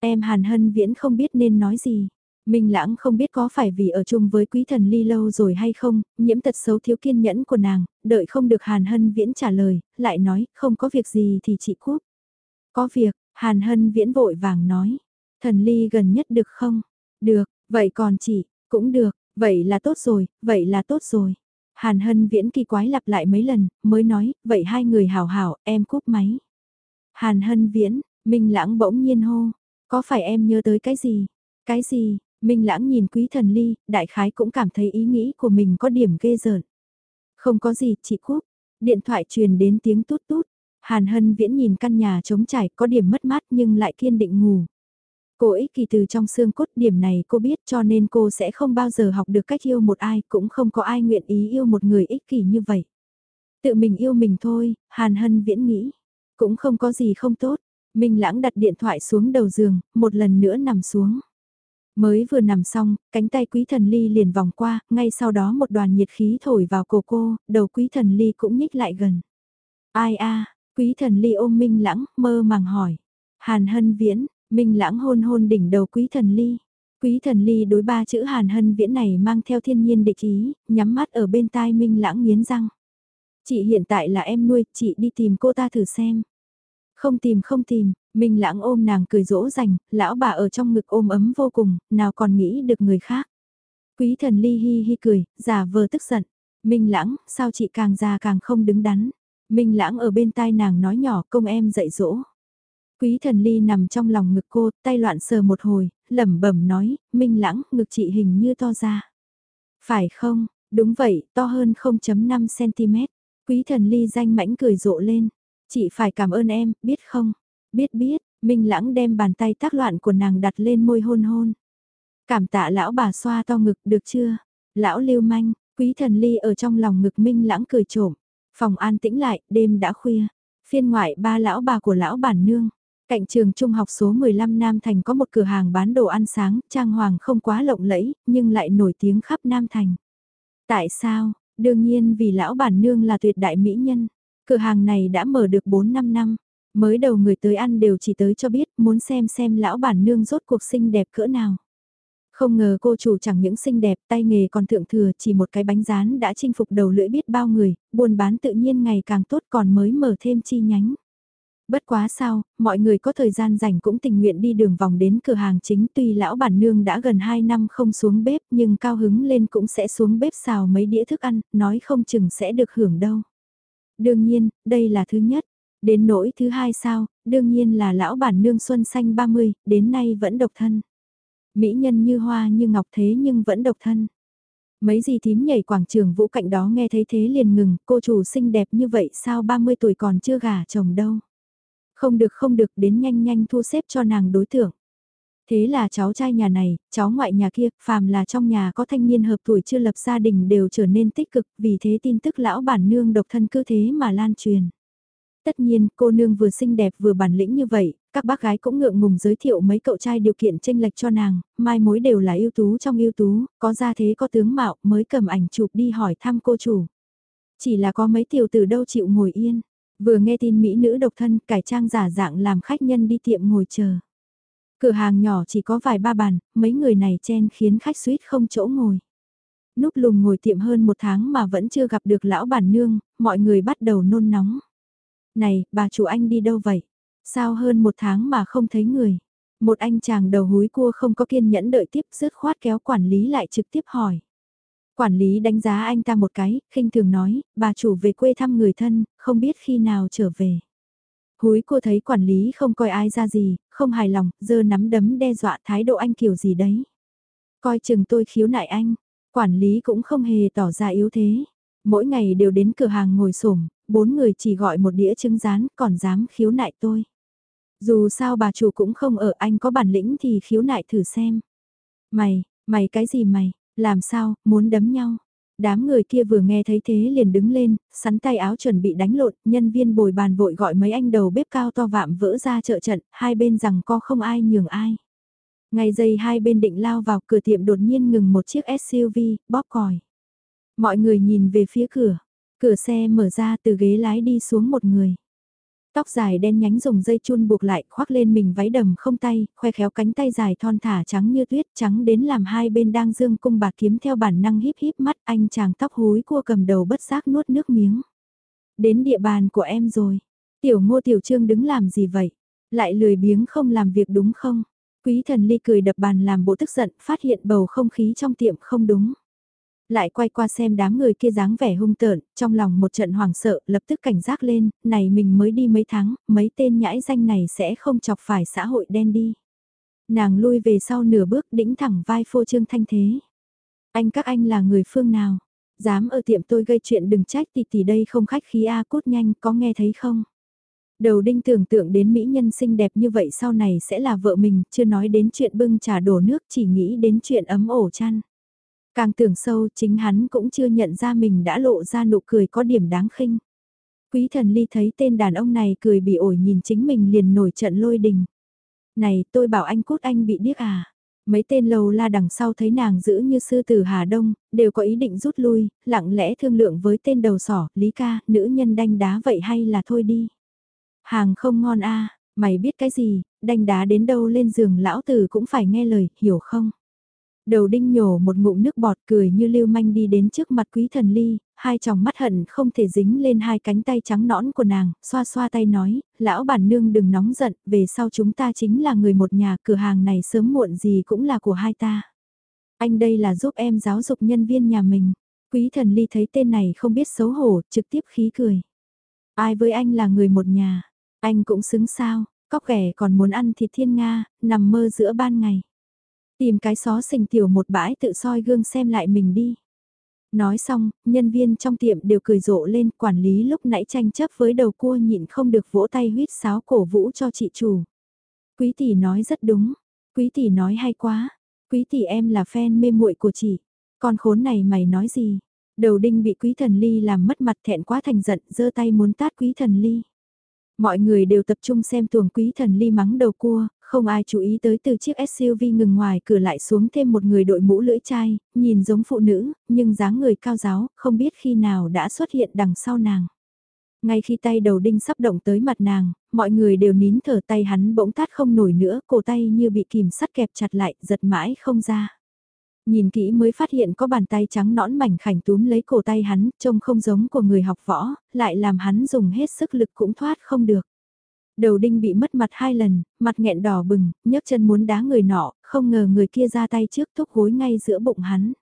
Em Hàn Hân Viễn không biết nên nói gì. Minh Lãng không biết có phải vì ở chung với quý thần ly lâu rồi hay không, nhiễm tật xấu thiếu kiên nhẫn của nàng, đợi không được Hàn Hân Viễn trả lời, lại nói, không có việc gì thì chị cúp. Có việc, Hàn Hân Viễn vội vàng nói, thần ly gần nhất được không? Được, vậy còn chị, cũng được, vậy là tốt rồi, vậy là tốt rồi. Hàn Hân Viễn kỳ quái lặp lại mấy lần, mới nói, vậy hai người hào hào em cúp máy. Hàn Hân Viễn, Minh Lãng bỗng nhiên hô, có phải em nhớ tới cái gì? Cái gì? Minh Lãng nhìn quý thần ly, đại khái cũng cảm thấy ý nghĩ của mình có điểm ghê rợn. Không có gì, chị Cúc. Điện thoại truyền đến tiếng tút tút. Hàn Hân Viễn nhìn căn nhà trống trải có điểm mất mát nhưng lại kiên định ngủ. Cô ích kỳ từ trong xương cốt điểm này cô biết cho nên cô sẽ không bao giờ học được cách yêu một ai cũng không có ai nguyện ý yêu một người ích kỷ như vậy. Tự mình yêu mình thôi, Hàn Hân Viễn nghĩ. Cũng không có gì không tốt. Minh Lãng đặt điện thoại xuống đầu giường, một lần nữa nằm xuống. Mới vừa nằm xong, cánh tay quý thần ly liền vòng qua, ngay sau đó một đoàn nhiệt khí thổi vào cổ cô, đầu quý thần ly cũng nhích lại gần. Ai a quý thần ly ôm Minh Lãng, mơ màng hỏi. Hàn hân viễn, Minh Lãng hôn hôn đỉnh đầu quý thần ly. Quý thần ly đối ba chữ Hàn hân viễn này mang theo thiên nhiên địch ý, nhắm mắt ở bên tai Minh Lãng nghiến răng. Chị hiện tại là em nuôi, chị đi tìm cô ta thử xem. Không tìm không tìm, Minh lãng ôm nàng cười dỗ dành, lão bà ở trong ngực ôm ấm vô cùng, nào còn nghĩ được người khác. Quý thần ly hi hi cười, giả vờ tức giận. Minh lãng, sao chị càng già càng không đứng đắn. Minh lãng ở bên tai nàng nói nhỏ công em dạy dỗ. Quý thần ly nằm trong lòng ngực cô, tay loạn sờ một hồi, lẩm bẩm nói, Minh lãng, ngực chị hình như to ra. Phải không, đúng vậy, to hơn 0.5cm. Quý thần ly danh mãnh cười rộ lên. Chị phải cảm ơn em, biết không? Biết biết, Minh Lãng đem bàn tay tác loạn của nàng đặt lên môi hôn hôn. Cảm tạ lão bà xoa to ngực được chưa? Lão lưu manh, quý thần ly ở trong lòng ngực Minh Lãng cười trộm. Phòng an tĩnh lại, đêm đã khuya. Phiên ngoại ba lão bà của lão bản nương. Cạnh trường trung học số 15 Nam Thành có một cửa hàng bán đồ ăn sáng, trang hoàng không quá lộng lẫy, nhưng lại nổi tiếng khắp Nam Thành. Tại sao? Đương nhiên vì lão bản nương là tuyệt đại mỹ nhân. Cửa hàng này đã mở được 4-5 năm. Mới đầu người tới ăn đều chỉ tới cho biết muốn xem xem lão bản nương rốt cuộc xinh đẹp cỡ nào. Không ngờ cô chủ chẳng những xinh đẹp tay nghề còn thượng thừa chỉ một cái bánh rán đã chinh phục đầu lưỡi biết bao người, buôn bán tự nhiên ngày càng tốt còn mới mở thêm chi nhánh. Bất quá sao, mọi người có thời gian rảnh cũng tình nguyện đi đường vòng đến cửa hàng chính tuy lão bản nương đã gần 2 năm không xuống bếp nhưng cao hứng lên cũng sẽ xuống bếp xào mấy đĩa thức ăn, nói không chừng sẽ được hưởng đâu. Đương nhiên, đây là thứ nhất. Đến nỗi thứ hai sao, đương nhiên là lão bản nương xuân xanh 30, đến nay vẫn độc thân. Mỹ nhân như hoa như ngọc thế nhưng vẫn độc thân. Mấy gì thím nhảy quảng trường vũ cạnh đó nghe thấy thế liền ngừng, cô chủ xinh đẹp như vậy sao 30 tuổi còn chưa gả chồng đâu. Không được không được đến nhanh nhanh thu xếp cho nàng đối tượng. Thế là cháu trai nhà này, cháu ngoại nhà kia, phàm là trong nhà có thanh niên hợp tuổi chưa lập gia đình đều trở nên tích cực, vì thế tin tức lão bản nương độc thân cứ thế mà lan truyền. Tất nhiên, cô nương vừa xinh đẹp vừa bản lĩnh như vậy, các bác gái cũng ngượng ngùng giới thiệu mấy cậu trai điều kiện tranh lệch cho nàng, mai mối đều là ưu tú trong ưu tú, có gia thế có tướng mạo, mới cầm ảnh chụp đi hỏi thăm cô chủ. Chỉ là có mấy tiểu tử đâu chịu ngồi yên, vừa nghe tin mỹ nữ độc thân cải trang giả dạng làm khách nhân đi tiệm ngồi chờ. Cửa hàng nhỏ chỉ có vài ba bàn, mấy người này chen khiến khách suýt không chỗ ngồi. Núp lùm ngồi tiệm hơn một tháng mà vẫn chưa gặp được lão bản nương, mọi người bắt đầu nôn nóng. Này, bà chủ anh đi đâu vậy? Sao hơn một tháng mà không thấy người? Một anh chàng đầu húi cua không có kiên nhẫn đợi tiếp rớt khoát kéo quản lý lại trực tiếp hỏi. Quản lý đánh giá anh ta một cái, khinh thường nói, bà chủ về quê thăm người thân, không biết khi nào trở về. Húi cô thấy quản lý không coi ai ra gì, không hài lòng, dơ nắm đấm đe dọa thái độ anh kiểu gì đấy. Coi chừng tôi khiếu nại anh, Quản lý cũng không hề tỏ ra yếu thế. Mỗi ngày đều đến cửa hàng ngồi sổm, bốn người chỉ gọi một đĩa trứng rán còn dám khiếu nại tôi. Dù sao bà chủ cũng không ở anh có bản lĩnh thì khiếu nại thử xem. Mày, mày cái gì mày, làm sao, muốn đấm nhau. Đám người kia vừa nghe thấy thế liền đứng lên, sắn tay áo chuẩn bị đánh lộn, nhân viên bồi bàn vội gọi mấy anh đầu bếp cao to vạm vỡ ra trợ trận, hai bên rằng co không ai nhường ai. Ngay giây hai bên định lao vào cửa tiệm đột nhiên ngừng một chiếc SUV, bóp còi. Mọi người nhìn về phía cửa, cửa xe mở ra từ ghế lái đi xuống một người. Tóc dài đen nhánh dùng dây chun buộc lại khoác lên mình váy đầm không tay, khoe khéo cánh tay dài thon thả trắng như tuyết trắng đến làm hai bên đang dương cung bạc kiếm theo bản năng híp híp mắt anh chàng tóc húi cua cầm đầu bất giác nuốt nước miếng. Đến địa bàn của em rồi. Tiểu ngô tiểu trương đứng làm gì vậy? Lại lười biếng không làm việc đúng không? Quý thần ly cười đập bàn làm bộ tức giận phát hiện bầu không khí trong tiệm không đúng. Lại quay qua xem đám người kia dáng vẻ hung tợn, trong lòng một trận hoảng sợ, lập tức cảnh giác lên, này mình mới đi mấy tháng, mấy tên nhãi danh này sẽ không chọc phải xã hội đen đi. Nàng lui về sau nửa bước đĩnh thẳng vai phô trương thanh thế. Anh các anh là người phương nào? Dám ở tiệm tôi gây chuyện đừng trách tỷ tỷ đây không khách khí A cút nhanh có nghe thấy không? Đầu đinh tưởng tượng đến mỹ nhân xinh đẹp như vậy sau này sẽ là vợ mình, chưa nói đến chuyện bưng trà đổ nước chỉ nghĩ đến chuyện ấm ổ chăn. Càng tưởng sâu chính hắn cũng chưa nhận ra mình đã lộ ra nụ cười có điểm đáng khinh. Quý thần ly thấy tên đàn ông này cười bị ổi nhìn chính mình liền nổi trận lôi đình. Này tôi bảo anh cút anh bị điếc à. Mấy tên lầu la đằng sau thấy nàng giữ như sư tử Hà Đông, đều có ý định rút lui, lặng lẽ thương lượng với tên đầu sỏ, Lý ca, nữ nhân đanh đá vậy hay là thôi đi. Hàng không ngon a mày biết cái gì, đanh đá đến đâu lên giường lão tử cũng phải nghe lời, hiểu không? Đầu đinh nhổ một ngụm nước bọt cười như lưu manh đi đến trước mặt quý thần ly, hai tròng mắt hận không thể dính lên hai cánh tay trắng nõn của nàng, xoa xoa tay nói, lão bản nương đừng nóng giận, về sau chúng ta chính là người một nhà, cửa hàng này sớm muộn gì cũng là của hai ta. Anh đây là giúp em giáo dục nhân viên nhà mình. Quý thần ly thấy tên này không biết xấu hổ, trực tiếp khí cười. Ai với anh là người một nhà, anh cũng xứng sao, cóc ghẻ còn muốn ăn thịt thiên Nga, nằm mơ giữa ban ngày. Tìm cái xó xình tiểu một bãi tự soi gương xem lại mình đi. Nói xong, nhân viên trong tiệm đều cười rộ lên, quản lý lúc nãy tranh chấp với đầu cua nhịn không được vỗ tay huyết sáo cổ vũ cho chị chủ. Quý tỷ nói rất đúng, quý tỷ nói hay quá, quý tỷ em là fan mê muội của chị, con khốn này mày nói gì? Đầu đinh bị quý thần ly làm mất mặt thẹn quá thành giận, giơ tay muốn tát quý thần ly. Mọi người đều tập trung xem tuồng quý thần ly mắng đầu cua, không ai chú ý tới từ chiếc SUV ngừng ngoài cửa lại xuống thêm một người đội mũ lưỡi chai, nhìn giống phụ nữ, nhưng dáng người cao giáo, không biết khi nào đã xuất hiện đằng sau nàng. Ngay khi tay đầu đinh sắp động tới mặt nàng, mọi người đều nín thở tay hắn bỗng tát không nổi nữa, cổ tay như bị kìm sắt kẹp chặt lại, giật mãi không ra. Nhìn kỹ mới phát hiện có bàn tay trắng nõn mảnh khảnh túm lấy cổ tay hắn, trông không giống của người học võ, lại làm hắn dùng hết sức lực cũng thoát không được. Đầu đinh bị mất mặt hai lần, mặt nghẹn đỏ bừng, nhấc chân muốn đá người nọ, không ngờ người kia ra tay trước thúc gối ngay giữa bụng hắn.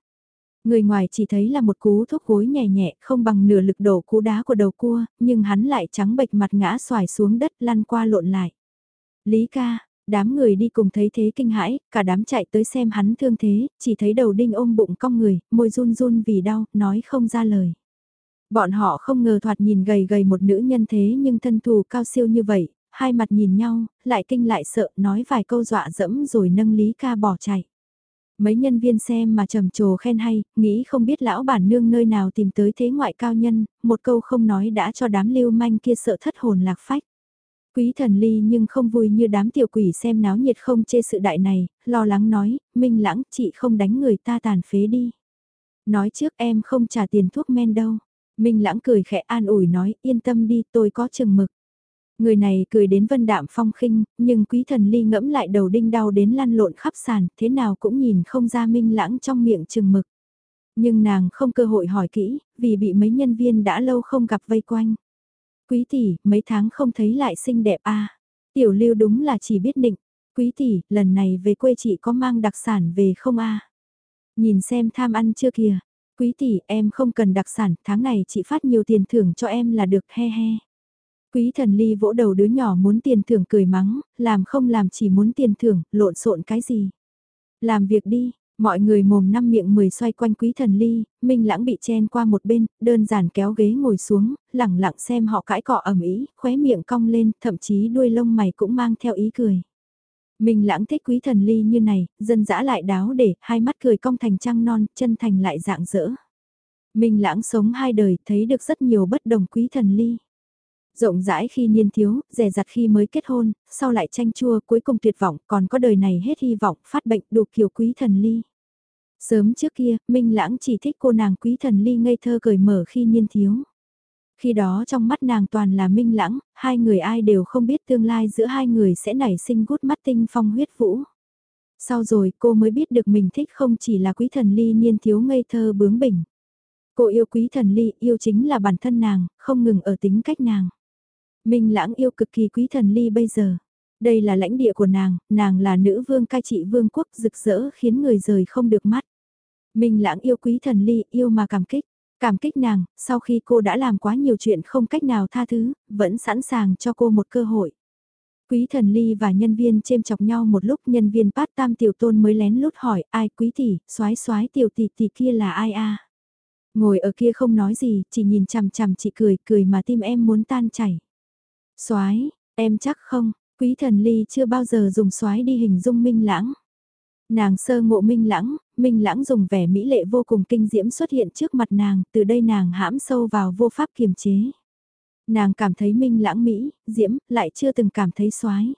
Người ngoài chỉ thấy là một cú thúc gối nhẹ nhẹ, không bằng nửa lực đổ cú đá của đầu cua, nhưng hắn lại trắng bệch mặt ngã xoài xuống đất lăn qua lộn lại. Lý ca, đám người đi cùng thấy thế kinh hãi, cả đám chạy tới xem hắn thương thế, chỉ thấy đầu đinh ôm bụng cong người, môi run run vì đau, nói không ra lời. Bọn họ không ngờ thoạt nhìn gầy gầy một nữ nhân thế nhưng thân thù cao siêu như vậy, hai mặt nhìn nhau, lại kinh lại sợ, nói vài câu dọa dẫm rồi nâng Lý ca bỏ chạy. Mấy nhân viên xem mà trầm trồ khen hay, nghĩ không biết lão bản nương nơi nào tìm tới thế ngoại cao nhân, một câu không nói đã cho đám lưu manh kia sợ thất hồn lạc phách. Quý thần ly nhưng không vui như đám tiểu quỷ xem náo nhiệt không chê sự đại này, lo lắng nói, minh lãng chị không đánh người ta tàn phế đi. Nói trước em không trả tiền thuốc men đâu. Minh lãng cười khẽ an ủi nói, yên tâm đi tôi có chừng mực. Người này cười đến vân đạm phong khinh, nhưng quý thần ly ngẫm lại đầu đinh đau đến lăn lộn khắp sàn, thế nào cũng nhìn không ra minh lãng trong miệng chừng mực. Nhưng nàng không cơ hội hỏi kỹ, vì bị mấy nhân viên đã lâu không gặp vây quanh. Quý tỷ, mấy tháng không thấy lại xinh đẹp a à. Tiểu lưu đúng là chỉ biết định. Quý tỷ, lần này về quê chị có mang đặc sản về không a Nhìn xem tham ăn chưa kìa. Quý tỷ, em không cần đặc sản, tháng này chị phát nhiều tiền thưởng cho em là được he he. Quý thần ly vỗ đầu đứa nhỏ muốn tiền thưởng cười mắng, làm không làm chỉ muốn tiền thưởng, lộn xộn cái gì. Làm việc đi, Mọi người mồm năm miệng mười xoay quanh quý thần ly, Minh Lãng bị chen qua một bên, đơn giản kéo ghế ngồi xuống, lẳng lặng xem họ cãi cọ ẩm ý, khóe miệng cong lên, thậm chí đuôi lông mày cũng mang theo ý cười. Minh Lãng thích quý thần ly như này, dân dã lại đáo để, hai mắt cười cong thành trăng non, chân thành lại dạng dỡ. Minh Lãng sống hai đời, thấy được rất nhiều bất đồng quý thần ly rộng rãi khi niên thiếu, rẻ rặt khi mới kết hôn, sau lại tranh chua cuối cùng tuyệt vọng, còn có đời này hết hy vọng, phát bệnh đủ kiều quý thần ly. Sớm trước kia, Minh Lãng chỉ thích cô nàng quý thần ly ngây thơ cởi mở khi niên thiếu. Khi đó trong mắt nàng toàn là Minh Lãng, hai người ai đều không biết tương lai giữa hai người sẽ nảy sinh gút mắt tinh phong huyết vũ. Sau rồi cô mới biết được mình thích không chỉ là quý thần ly niên thiếu ngây thơ bướng bỉnh. Cô yêu quý thần ly, yêu chính là bản thân nàng, không ngừng ở tính cách nàng. Minh Lãng yêu cực kỳ quý thần ly bây giờ. Đây là lãnh địa của nàng, nàng là nữ vương cai trị vương quốc rực rỡ khiến người rời không được mắt. Minh Lãng yêu quý thần ly, yêu mà cảm kích. Cảm kích nàng, sau khi cô đã làm quá nhiều chuyện không cách nào tha thứ, vẫn sẵn sàng cho cô một cơ hội. Quý thần ly và nhân viên chêm chọc nhau một lúc nhân viên bát tam tiểu tôn mới lén lút hỏi ai quý tỷ, soái soái tiểu tỷ tỷ kia là ai a Ngồi ở kia không nói gì, chỉ nhìn chằm chằm chị cười, cười mà tim em muốn tan chảy. Soái, em chắc không, quý thần ly chưa bao giờ dùng soái đi hình dung minh lãng. Nàng sơ ngộ minh lãng, minh lãng dùng vẻ mỹ lệ vô cùng kinh diễm xuất hiện trước mặt nàng, từ đây nàng hãm sâu vào vô pháp kiềm chế. Nàng cảm thấy minh lãng mỹ, diễm, lại chưa từng cảm thấy soái.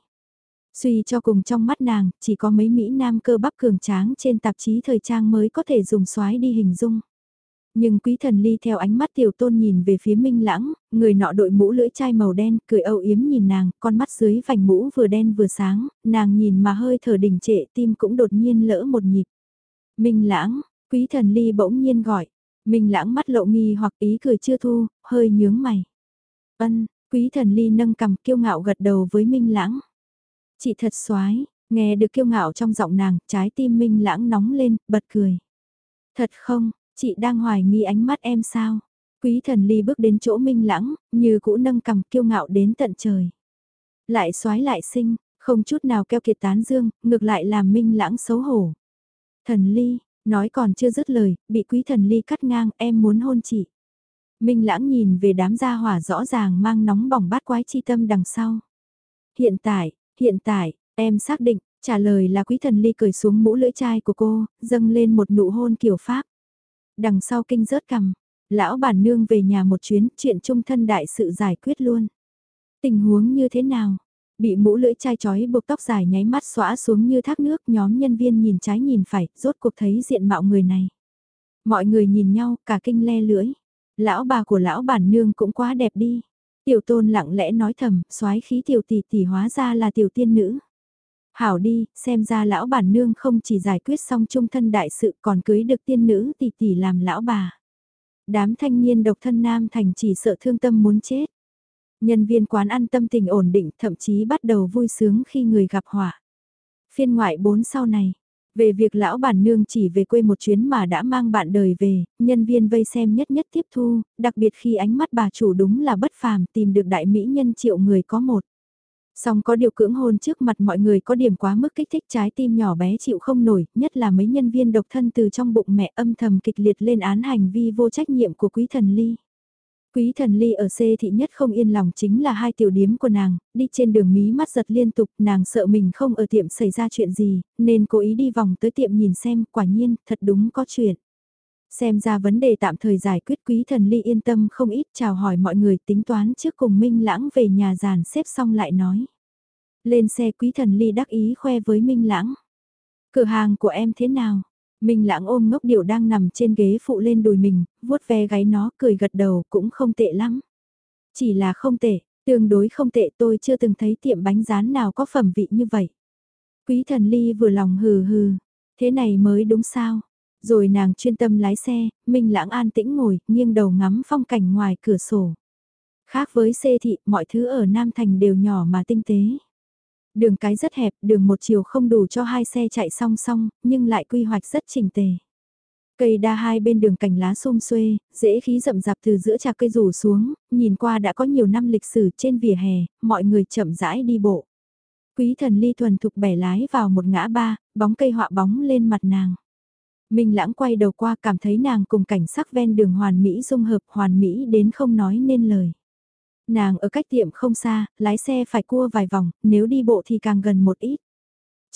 Suy cho cùng trong mắt nàng, chỉ có mấy Mỹ Nam cơ bắp cường tráng trên tạp chí thời trang mới có thể dùng soái đi hình dung. Nhưng quý thần ly theo ánh mắt tiểu tôn nhìn về phía minh lãng, người nọ đội mũ lưỡi chai màu đen, cười âu yếm nhìn nàng, con mắt dưới vành mũ vừa đen vừa sáng, nàng nhìn mà hơi thở đỉnh trệ tim cũng đột nhiên lỡ một nhịp. Minh lãng, quý thần ly bỗng nhiên gọi, minh lãng mắt lộ nghi hoặc ý cười chưa thu, hơi nhướng mày. Ân, quý thần ly nâng cầm kiêu ngạo gật đầu với minh lãng. Chị thật xoái, nghe được kiêu ngạo trong giọng nàng, trái tim minh lãng nóng lên, bật cười. Thật không, Chị đang hoài nghi ánh mắt em sao? Quý thần ly bước đến chỗ minh lãng, như cũ nâng cầm kiêu ngạo đến tận trời. Lại xoái lại sinh, không chút nào keo kiệt tán dương, ngược lại làm minh lãng xấu hổ. Thần ly, nói còn chưa dứt lời, bị quý thần ly cắt ngang, em muốn hôn chị. Minh lãng nhìn về đám gia hỏa rõ ràng mang nóng bỏng bát quái chi tâm đằng sau. Hiện tại, hiện tại, em xác định, trả lời là quý thần ly cười xuống mũ lưỡi chai của cô, dâng lên một nụ hôn kiểu Pháp đằng sau kinh rớt cằm, lão bản nương về nhà một chuyến, chuyện trung thân đại sự giải quyết luôn. Tình huống như thế nào? Bị mũ lưỡi chai chói buộc tóc dài nháy mắt xóa xuống như thác nước, nhóm nhân viên nhìn trái nhìn phải, rốt cuộc thấy diện mạo người này. Mọi người nhìn nhau, cả kinh le lưỡi. Lão bà của lão bản nương cũng quá đẹp đi. Tiểu tôn lặng lẽ nói thầm, soái khí tiểu tỷ tỷ hóa ra là tiểu tiên nữ. Hảo đi, xem ra lão bản nương không chỉ giải quyết xong trung thân đại sự còn cưới được tiên nữ tỷ tỷ làm lão bà. Đám thanh niên độc thân nam thành chỉ sợ thương tâm muốn chết. Nhân viên quán ăn tâm tình ổn định thậm chí bắt đầu vui sướng khi người gặp họa. Phiên ngoại 4 sau này, về việc lão bản nương chỉ về quê một chuyến mà đã mang bạn đời về, nhân viên vây xem nhất nhất tiếp thu, đặc biệt khi ánh mắt bà chủ đúng là bất phàm tìm được đại mỹ nhân triệu người có một. Song có điều cưỡng hôn trước mặt mọi người có điểm quá mức kích thích trái tim nhỏ bé chịu không nổi, nhất là mấy nhân viên độc thân từ trong bụng mẹ âm thầm kịch liệt lên án hành vi vô trách nhiệm của quý thần ly. Quý thần ly ở C thị nhất không yên lòng chính là hai tiểu điếm của nàng, đi trên đường mí mắt giật liên tục, nàng sợ mình không ở tiệm xảy ra chuyện gì, nên cố ý đi vòng tới tiệm nhìn xem, quả nhiên, thật đúng có chuyện. Xem ra vấn đề tạm thời giải quyết quý thần ly yên tâm không ít chào hỏi mọi người tính toán trước cùng Minh Lãng về nhà giàn xếp xong lại nói. Lên xe quý thần ly đắc ý khoe với Minh Lãng. Cửa hàng của em thế nào? Minh Lãng ôm ngốc điệu đang nằm trên ghế phụ lên đùi mình, vuốt ve gáy nó cười gật đầu cũng không tệ lắm. Chỉ là không tệ, tương đối không tệ tôi chưa từng thấy tiệm bánh rán nào có phẩm vị như vậy. Quý thần ly vừa lòng hừ hừ, thế này mới đúng sao? Rồi nàng chuyên tâm lái xe, Minh Lãng an tĩnh ngồi, nghiêng đầu ngắm phong cảnh ngoài cửa sổ. Khác với xê thị, mọi thứ ở Nam Thành đều nhỏ mà tinh tế. Đường cái rất hẹp, đường một chiều không đủ cho hai xe chạy song song, nhưng lại quy hoạch rất chỉnh tề. Cây đa hai bên đường cành lá xum xuê, dễ khí rậm rạp từ giữa trà cây rủ xuống, nhìn qua đã có nhiều năm lịch sử trên vỉa hè, mọi người chậm rãi đi bộ. Quý thần ly thuần thục bẻ lái vào một ngã ba, bóng cây họa bóng lên mặt nàng. Minh lãng quay đầu qua cảm thấy nàng cùng cảnh sắc ven đường hoàn mỹ dung hợp hoàn mỹ đến không nói nên lời. Nàng ở cách tiệm không xa, lái xe phải cua vài vòng, nếu đi bộ thì càng gần một ít.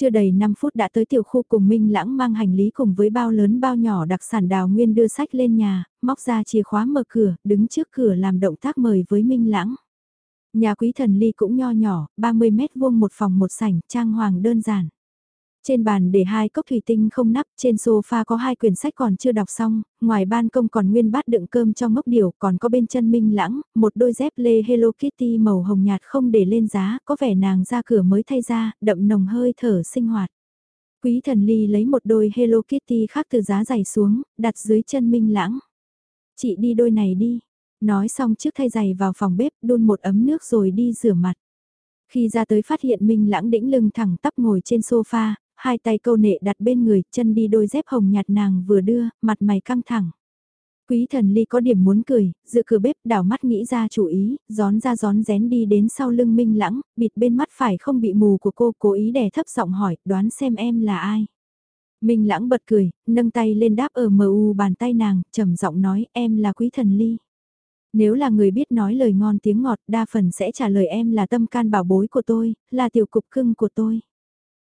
Chưa đầy 5 phút đã tới tiểu khu cùng Minh Lãng mang hành lý cùng với bao lớn bao nhỏ đặc sản đào nguyên đưa sách lên nhà, móc ra chìa khóa mở cửa, đứng trước cửa làm động tác mời với Minh Lãng. Nhà quý thần ly cũng nho nhỏ, 30 mét vuông một phòng một sảnh, trang hoàng đơn giản. Trên bàn để hai cốc thủy tinh không nắp, trên sofa có hai quyển sách còn chưa đọc xong, ngoài ban công còn nguyên bát đựng cơm cho ngốc điểu, còn có bên chân minh lãng, một đôi dép lê Hello Kitty màu hồng nhạt không để lên giá, có vẻ nàng ra cửa mới thay ra, đậm nồng hơi thở sinh hoạt. Quý thần ly lấy một đôi Hello Kitty khác từ giá giày xuống, đặt dưới chân minh lãng. Chị đi đôi này đi. Nói xong trước thay giày vào phòng bếp, đun một ấm nước rồi đi rửa mặt. Khi ra tới phát hiện Minh Lãng đĩnh lưng thẳng tắp ngồi trên sofa, hai tay câu nệ đặt bên người, chân đi đôi dép hồng nhạt nàng vừa đưa, mặt mày căng thẳng. Quý thần ly có điểm muốn cười, dự cửa bếp đảo mắt nghĩ ra chủ ý, gión ra gión rén đi đến sau lưng minh lãng, bịt bên mắt phải không bị mù của cô, cố ý đè thấp giọng hỏi, đoán xem em là ai. Minh lãng bật cười, nâng tay lên đáp ở mờ u bàn tay nàng, trầm giọng nói em là quý thần ly. Nếu là người biết nói lời ngon tiếng ngọt đa phần sẽ trả lời em là tâm can bảo bối của tôi, là tiểu cục cưng của tôi.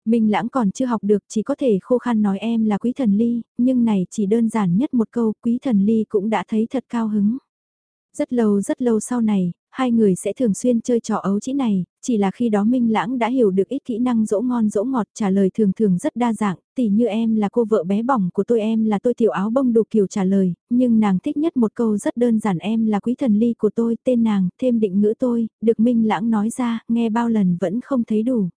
Minh lãng còn chưa học được chỉ có thể khô khăn nói em là quý thần ly, nhưng này chỉ đơn giản nhất một câu quý thần ly cũng đã thấy thật cao hứng. Rất lâu rất lâu sau này, hai người sẽ thường xuyên chơi trò ấu chỉ này, chỉ là khi đó Minh Lãng đã hiểu được ít kỹ năng dỗ ngon dỗ ngọt trả lời thường thường rất đa dạng, tỉ như em là cô vợ bé bỏng của tôi em là tôi tiểu áo bông đủ kiểu trả lời, nhưng nàng thích nhất một câu rất đơn giản em là quý thần ly của tôi, tên nàng, thêm định ngữ tôi, được Minh Lãng nói ra, nghe bao lần vẫn không thấy đủ.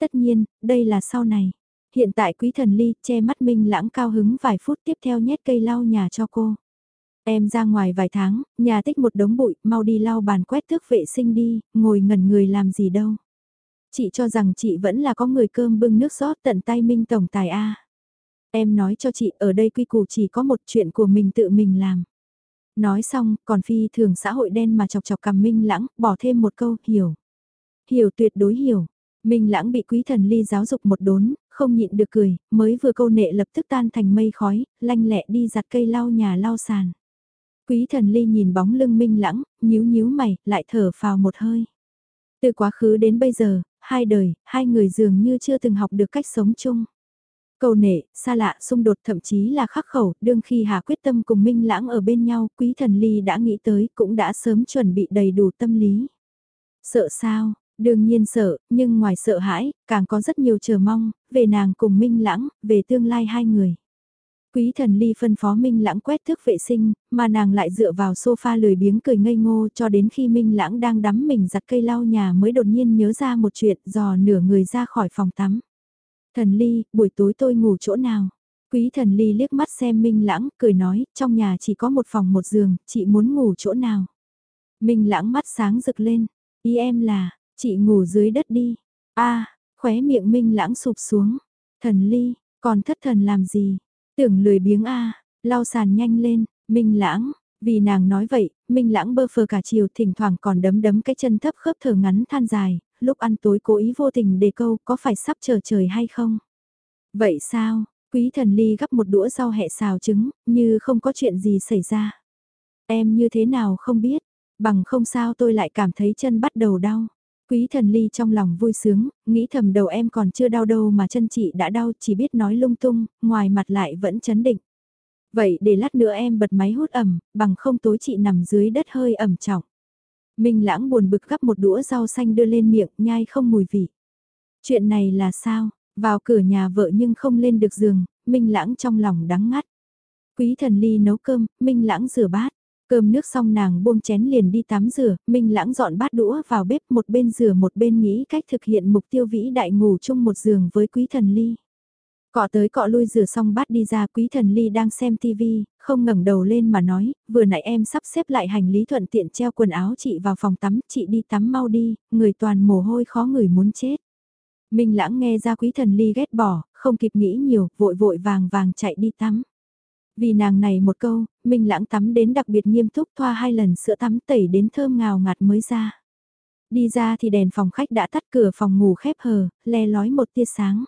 Tất nhiên, đây là sau này. Hiện tại quý thần ly che mắt Minh Lãng cao hứng vài phút tiếp theo nhét cây lau nhà cho cô. Em ra ngoài vài tháng, nhà tích một đống bụi, mau đi lau bàn quét thước vệ sinh đi, ngồi ngẩn người làm gì đâu. Chị cho rằng chị vẫn là có người cơm bưng nước rót tận tay Minh Tổng Tài A. Em nói cho chị ở đây quy củ chỉ có một chuyện của mình tự mình làm. Nói xong, còn phi thường xã hội đen mà chọc chọc cầm Minh lãng, bỏ thêm một câu, hiểu. Hiểu tuyệt đối hiểu. Minh lãng bị quý thần ly giáo dục một đốn, không nhịn được cười, mới vừa câu nệ lập tức tan thành mây khói, lanh lẹ đi giặt cây lau nhà lau sàn. Quý thần ly nhìn bóng lưng minh lãng, nhíu nhíu mày, lại thở phào một hơi. Từ quá khứ đến bây giờ, hai đời, hai người dường như chưa từng học được cách sống chung. Cầu nệ, xa lạ, xung đột thậm chí là khắc khẩu, đương khi Hà quyết tâm cùng Minh Lãng ở bên nhau, Quý Thần Ly đã nghĩ tới, cũng đã sớm chuẩn bị đầy đủ tâm lý. Sợ sao, đương nhiên sợ, nhưng ngoài sợ hãi, càng có rất nhiều chờ mong, về nàng cùng Minh Lãng, về tương lai hai người. Quý thần ly phân phó Minh lãng quét thước vệ sinh, mà nàng lại dựa vào sofa lười biếng cười ngây ngô cho đến khi Minh lãng đang đắm mình giặt cây lau nhà mới đột nhiên nhớ ra một chuyện dò nửa người ra khỏi phòng tắm. Thần ly, buổi tối tôi ngủ chỗ nào? Quý thần ly liếc mắt xem Minh lãng, cười nói, trong nhà chỉ có một phòng một giường, chị muốn ngủ chỗ nào? Minh lãng mắt sáng rực lên, ý em là, chị ngủ dưới đất đi. a khóe miệng Minh lãng sụp xuống. Thần ly, còn thất thần làm gì? Tưởng lười biếng a lau sàn nhanh lên, minh lãng, vì nàng nói vậy, minh lãng bơ phờ cả chiều thỉnh thoảng còn đấm đấm cái chân thấp khớp thở ngắn than dài, lúc ăn tối cố ý vô tình đề câu có phải sắp chờ trời hay không. Vậy sao, quý thần ly gắp một đũa rau hẹ xào trứng, như không có chuyện gì xảy ra. Em như thế nào không biết, bằng không sao tôi lại cảm thấy chân bắt đầu đau. Quý thần ly trong lòng vui sướng, nghĩ thầm đầu em còn chưa đau đâu mà chân chị đã đau chỉ biết nói lung tung, ngoài mặt lại vẫn chấn định. Vậy để lát nữa em bật máy hút ẩm, bằng không tối chị nằm dưới đất hơi ẩm trọng. Minh lãng buồn bực gắp một đũa rau xanh đưa lên miệng, nhai không mùi vị. Chuyện này là sao? Vào cửa nhà vợ nhưng không lên được giường, Minh lãng trong lòng đắng ngắt. Quý thần ly nấu cơm, Minh lãng rửa bát. Cơm nước xong nàng buông chén liền đi tắm rửa, Minh lãng dọn bát đũa vào bếp một bên rửa một bên nghĩ cách thực hiện mục tiêu vĩ đại ngủ chung một giường với quý thần ly. Cọ tới cọ lui rửa xong bát đi ra quý thần ly đang xem tivi, không ngẩng đầu lên mà nói, vừa nãy em sắp xếp lại hành lý thuận tiện treo quần áo chị vào phòng tắm, chị đi tắm mau đi, người toàn mồ hôi khó người muốn chết. Minh lãng nghe ra quý thần ly ghét bỏ, không kịp nghĩ nhiều, vội vội vàng vàng chạy đi tắm. Vì nàng này một câu, Minh lãng tắm đến đặc biệt nghiêm túc thoa hai lần sữa tắm tẩy đến thơm ngào ngạt mới ra. Đi ra thì đèn phòng khách đã tắt cửa phòng ngủ khép hờ, le lói một tia sáng.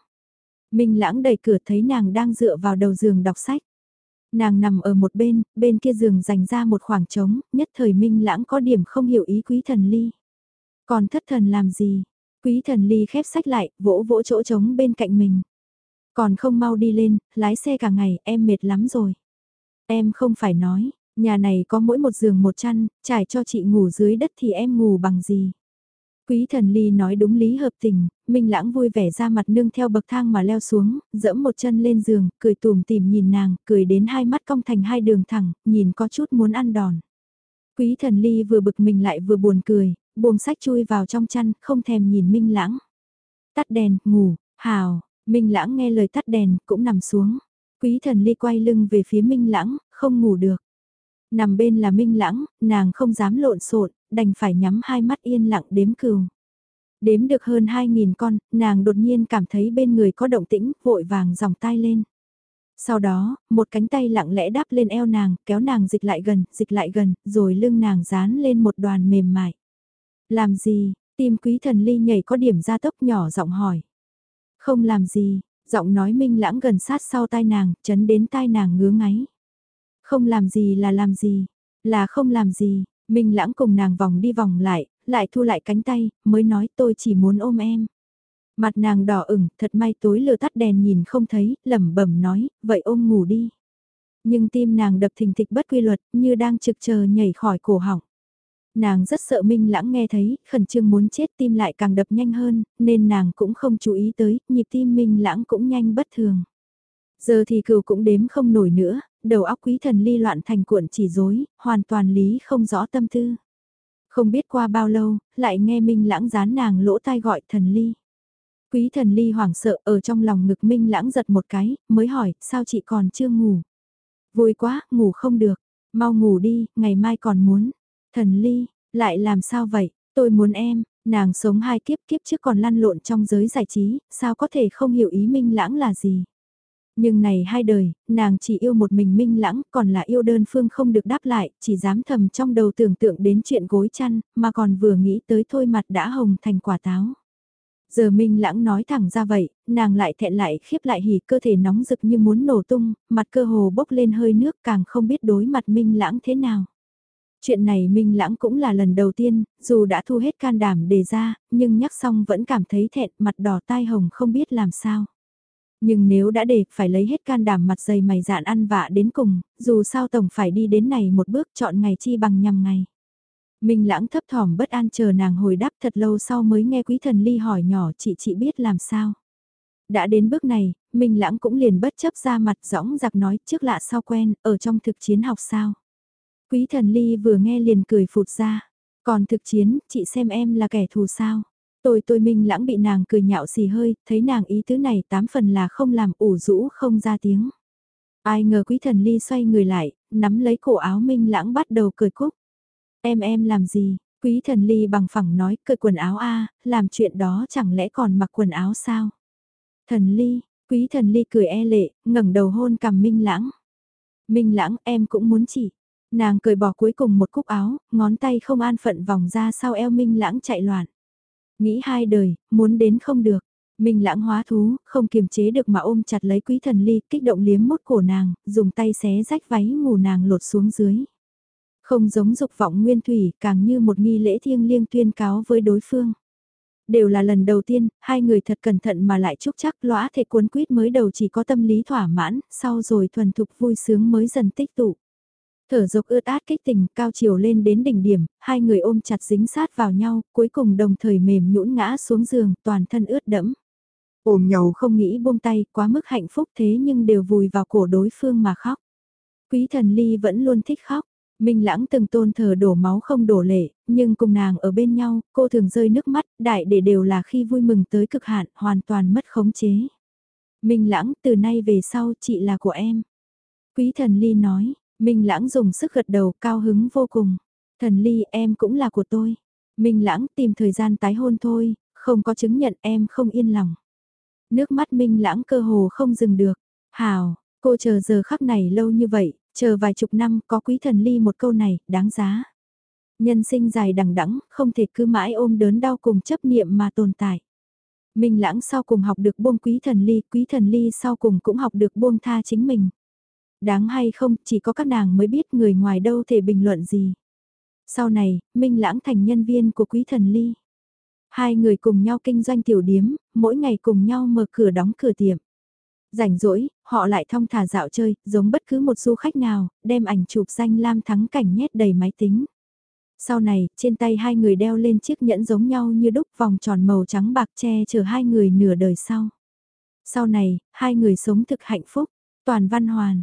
Minh lãng đẩy cửa thấy nàng đang dựa vào đầu giường đọc sách. Nàng nằm ở một bên, bên kia giường dành ra một khoảng trống, nhất thời Minh lãng có điểm không hiểu ý quý thần ly. Còn thất thần làm gì? Quý thần ly khép sách lại, vỗ vỗ chỗ trống bên cạnh mình. Còn không mau đi lên, lái xe cả ngày, em mệt lắm rồi. Em không phải nói, nhà này có mỗi một giường một chăn, trải cho chị ngủ dưới đất thì em ngủ bằng gì. Quý thần ly nói đúng lý hợp tình, Minh Lãng vui vẻ ra mặt nương theo bậc thang mà leo xuống, dẫm một chân lên giường, cười tùm tìm nhìn nàng, cười đến hai mắt cong thành hai đường thẳng, nhìn có chút muốn ăn đòn. Quý thần ly vừa bực mình lại vừa buồn cười, buông sách chui vào trong chăn, không thèm nhìn Minh Lãng. Tắt đèn, ngủ, hào, Minh Lãng nghe lời tắt đèn, cũng nằm xuống. Quý thần ly quay lưng về phía Minh Lãng, không ngủ được. Nằm bên là Minh Lãng, nàng không dám lộn xộn, đành phải nhắm hai mắt yên lặng đếm cừu. Đếm được hơn 2.000 con, nàng đột nhiên cảm thấy bên người có động tĩnh, vội vàng dòng tay lên. Sau đó, một cánh tay lặng lẽ đáp lên eo nàng, kéo nàng dịch lại gần, dịch lại gần, rồi lưng nàng dán lên một đoàn mềm mại. Làm gì, tim quý thần ly nhảy có điểm ra tốc nhỏ giọng hỏi. Không làm gì, giọng nói minh lãng gần sát sau tai nàng, chấn đến tai nàng ngứa ngáy. Không làm gì là làm gì, là không làm gì, minh lãng cùng nàng vòng đi vòng lại, lại thu lại cánh tay, mới nói tôi chỉ muốn ôm em. Mặt nàng đỏ ửng, thật may tối lừa tắt đèn nhìn không thấy, lẩm bẩm nói, vậy ôm ngủ đi. Nhưng tim nàng đập thình thịch bất quy luật, như đang trực chờ nhảy khỏi cổ họng. Nàng rất sợ Minh Lãng nghe thấy, khẩn trương muốn chết tim lại càng đập nhanh hơn, nên nàng cũng không chú ý tới, nhịp tim Minh Lãng cũng nhanh bất thường. Giờ thì cừu cũng đếm không nổi nữa, đầu óc quý thần ly loạn thành cuộn chỉ rối, hoàn toàn lý không rõ tâm tư. Không biết qua bao lâu, lại nghe Minh Lãng dán nàng lỗ tai gọi thần ly. Quý thần ly hoảng sợ ở trong lòng ngực Minh Lãng giật một cái, mới hỏi, sao chị còn chưa ngủ? Vui quá, ngủ không được, mau ngủ đi, ngày mai còn muốn. Thần ly, lại làm sao vậy? Tôi muốn em, nàng sống hai kiếp kiếp trước còn lăn lộn trong giới giải trí, sao có thể không hiểu ý Minh Lãng là gì? Nhưng này hai đời, nàng chỉ yêu một mình Minh Lãng, còn là yêu đơn phương không được đáp lại, chỉ dám thầm trong đầu tưởng tượng đến chuyện gối chăn, mà còn vừa nghĩ tới thôi mặt đã hồng thành quả táo. Giờ Minh Lãng nói thẳng ra vậy, nàng lại thẹn lại khiếp lại hỉ cơ thể nóng rực như muốn nổ tung, mặt cơ hồ bốc lên hơi nước càng không biết đối mặt Minh Lãng thế nào. Chuyện này Minh Lãng cũng là lần đầu tiên, dù đã thu hết can đảm đề ra, nhưng nhắc xong vẫn cảm thấy thẹn mặt đỏ tai hồng không biết làm sao. Nhưng nếu đã để phải lấy hết can đảm mặt dày mày dạn ăn vạ đến cùng, dù sao tổng phải đi đến này một bước chọn ngày chi bằng nhằm ngày. Minh lãng thấp thỏm bất an chờ nàng hồi đáp thật lâu sau mới nghe quý thần ly hỏi nhỏ chị chị biết làm sao. Đã đến bước này, Minh lãng cũng liền bất chấp ra mặt rõng giặc nói trước lạ sao quen, ở trong thực chiến học sao. Quý thần ly vừa nghe liền cười phụt ra. Còn thực chiến, chị xem em là kẻ thù sao. Tôi tôi minh lãng bị nàng cười nhạo xì hơi, thấy nàng ý tứ này tám phần là không làm ủ rũ không ra tiếng. Ai ngờ quý thần ly xoay người lại, nắm lấy cổ áo minh lãng bắt đầu cười cúc. Em em làm gì? Quý thần ly bằng phẳng nói cười quần áo a làm chuyện đó chẳng lẽ còn mặc quần áo sao? Thần ly, quý thần ly cười e lệ, ngẩng đầu hôn cầm minh lãng. Minh lãng em cũng muốn chỉ. Nàng cười bỏ cuối cùng một cúc áo, ngón tay không an phận vòng ra sau eo minh lãng chạy loạn. Nghĩ hai đời, muốn đến không được. Minh lãng hóa thú, không kiềm chế được mà ôm chặt lấy quý thần ly, kích động liếm mốt cổ nàng, dùng tay xé rách váy ngủ nàng lột xuống dưới. Không giống dục vọng nguyên thủy, càng như một nghi lễ thiêng liêng tuyên cáo với đối phương. Đều là lần đầu tiên, hai người thật cẩn thận mà lại chúc chắc lõa thể cuốn quýt mới đầu chỉ có tâm lý thỏa mãn, sau rồi thuần thục vui sướng mới dần tích tụ. Thở dốc ướt át kích tình, cao chiều lên đến đỉnh điểm, hai người ôm chặt dính sát vào nhau, cuối cùng đồng thời mềm nhũn ngã xuống giường, toàn thân ướt đẫm. Ôm nhau không nghĩ buông tay, quá mức hạnh phúc thế nhưng đều vùi vào cổ đối phương mà khóc. Quý thần ly vẫn luôn thích khóc. Minh lãng từng tôn thờ đổ máu không đổ lệ, nhưng cùng nàng ở bên nhau, cô thường rơi nước mắt, đại để đều là khi vui mừng tới cực hạn, hoàn toàn mất khống chế. Minh lãng, từ nay về sau chị là của em. Quý thần ly nói, Minh Lãng dùng sức gật đầu cao hứng vô cùng. Thần Ly em cũng là của tôi. Minh Lãng tìm thời gian tái hôn thôi, không có chứng nhận em không yên lòng. Nước mắt Minh Lãng cơ hồ không dừng được. Hào, cô chờ giờ khắc này lâu như vậy, chờ vài chục năm có quý thần Ly một câu này, đáng giá. Nhân sinh dài đằng đẵng không thể cứ mãi ôm đớn đau cùng chấp niệm mà tồn tại. Minh Lãng sau cùng học được buông quý thần ly, quý thần ly sau cùng cũng học được buông tha chính mình. Đáng hay không, chỉ có các nàng mới biết người ngoài đâu thể bình luận gì. Sau này, Minh Lãng thành nhân viên của quý thần ly. Hai người cùng nhau kinh doanh tiểu điếm, mỗi ngày cùng nhau mở cửa đóng cửa tiệm. Rảnh rỗi, họ lại thong thả dạo chơi, giống bất cứ một du khách nào, đem ảnh chụp danh lam thắng cảnh nhét đầy máy tính. Sau này, trên tay hai người đeo lên chiếc nhẫn giống nhau như đúc vòng tròn màu trắng bạc che chở hai người nửa đời sau. Sau này, hai người sống thực hạnh phúc, toàn văn hoàn.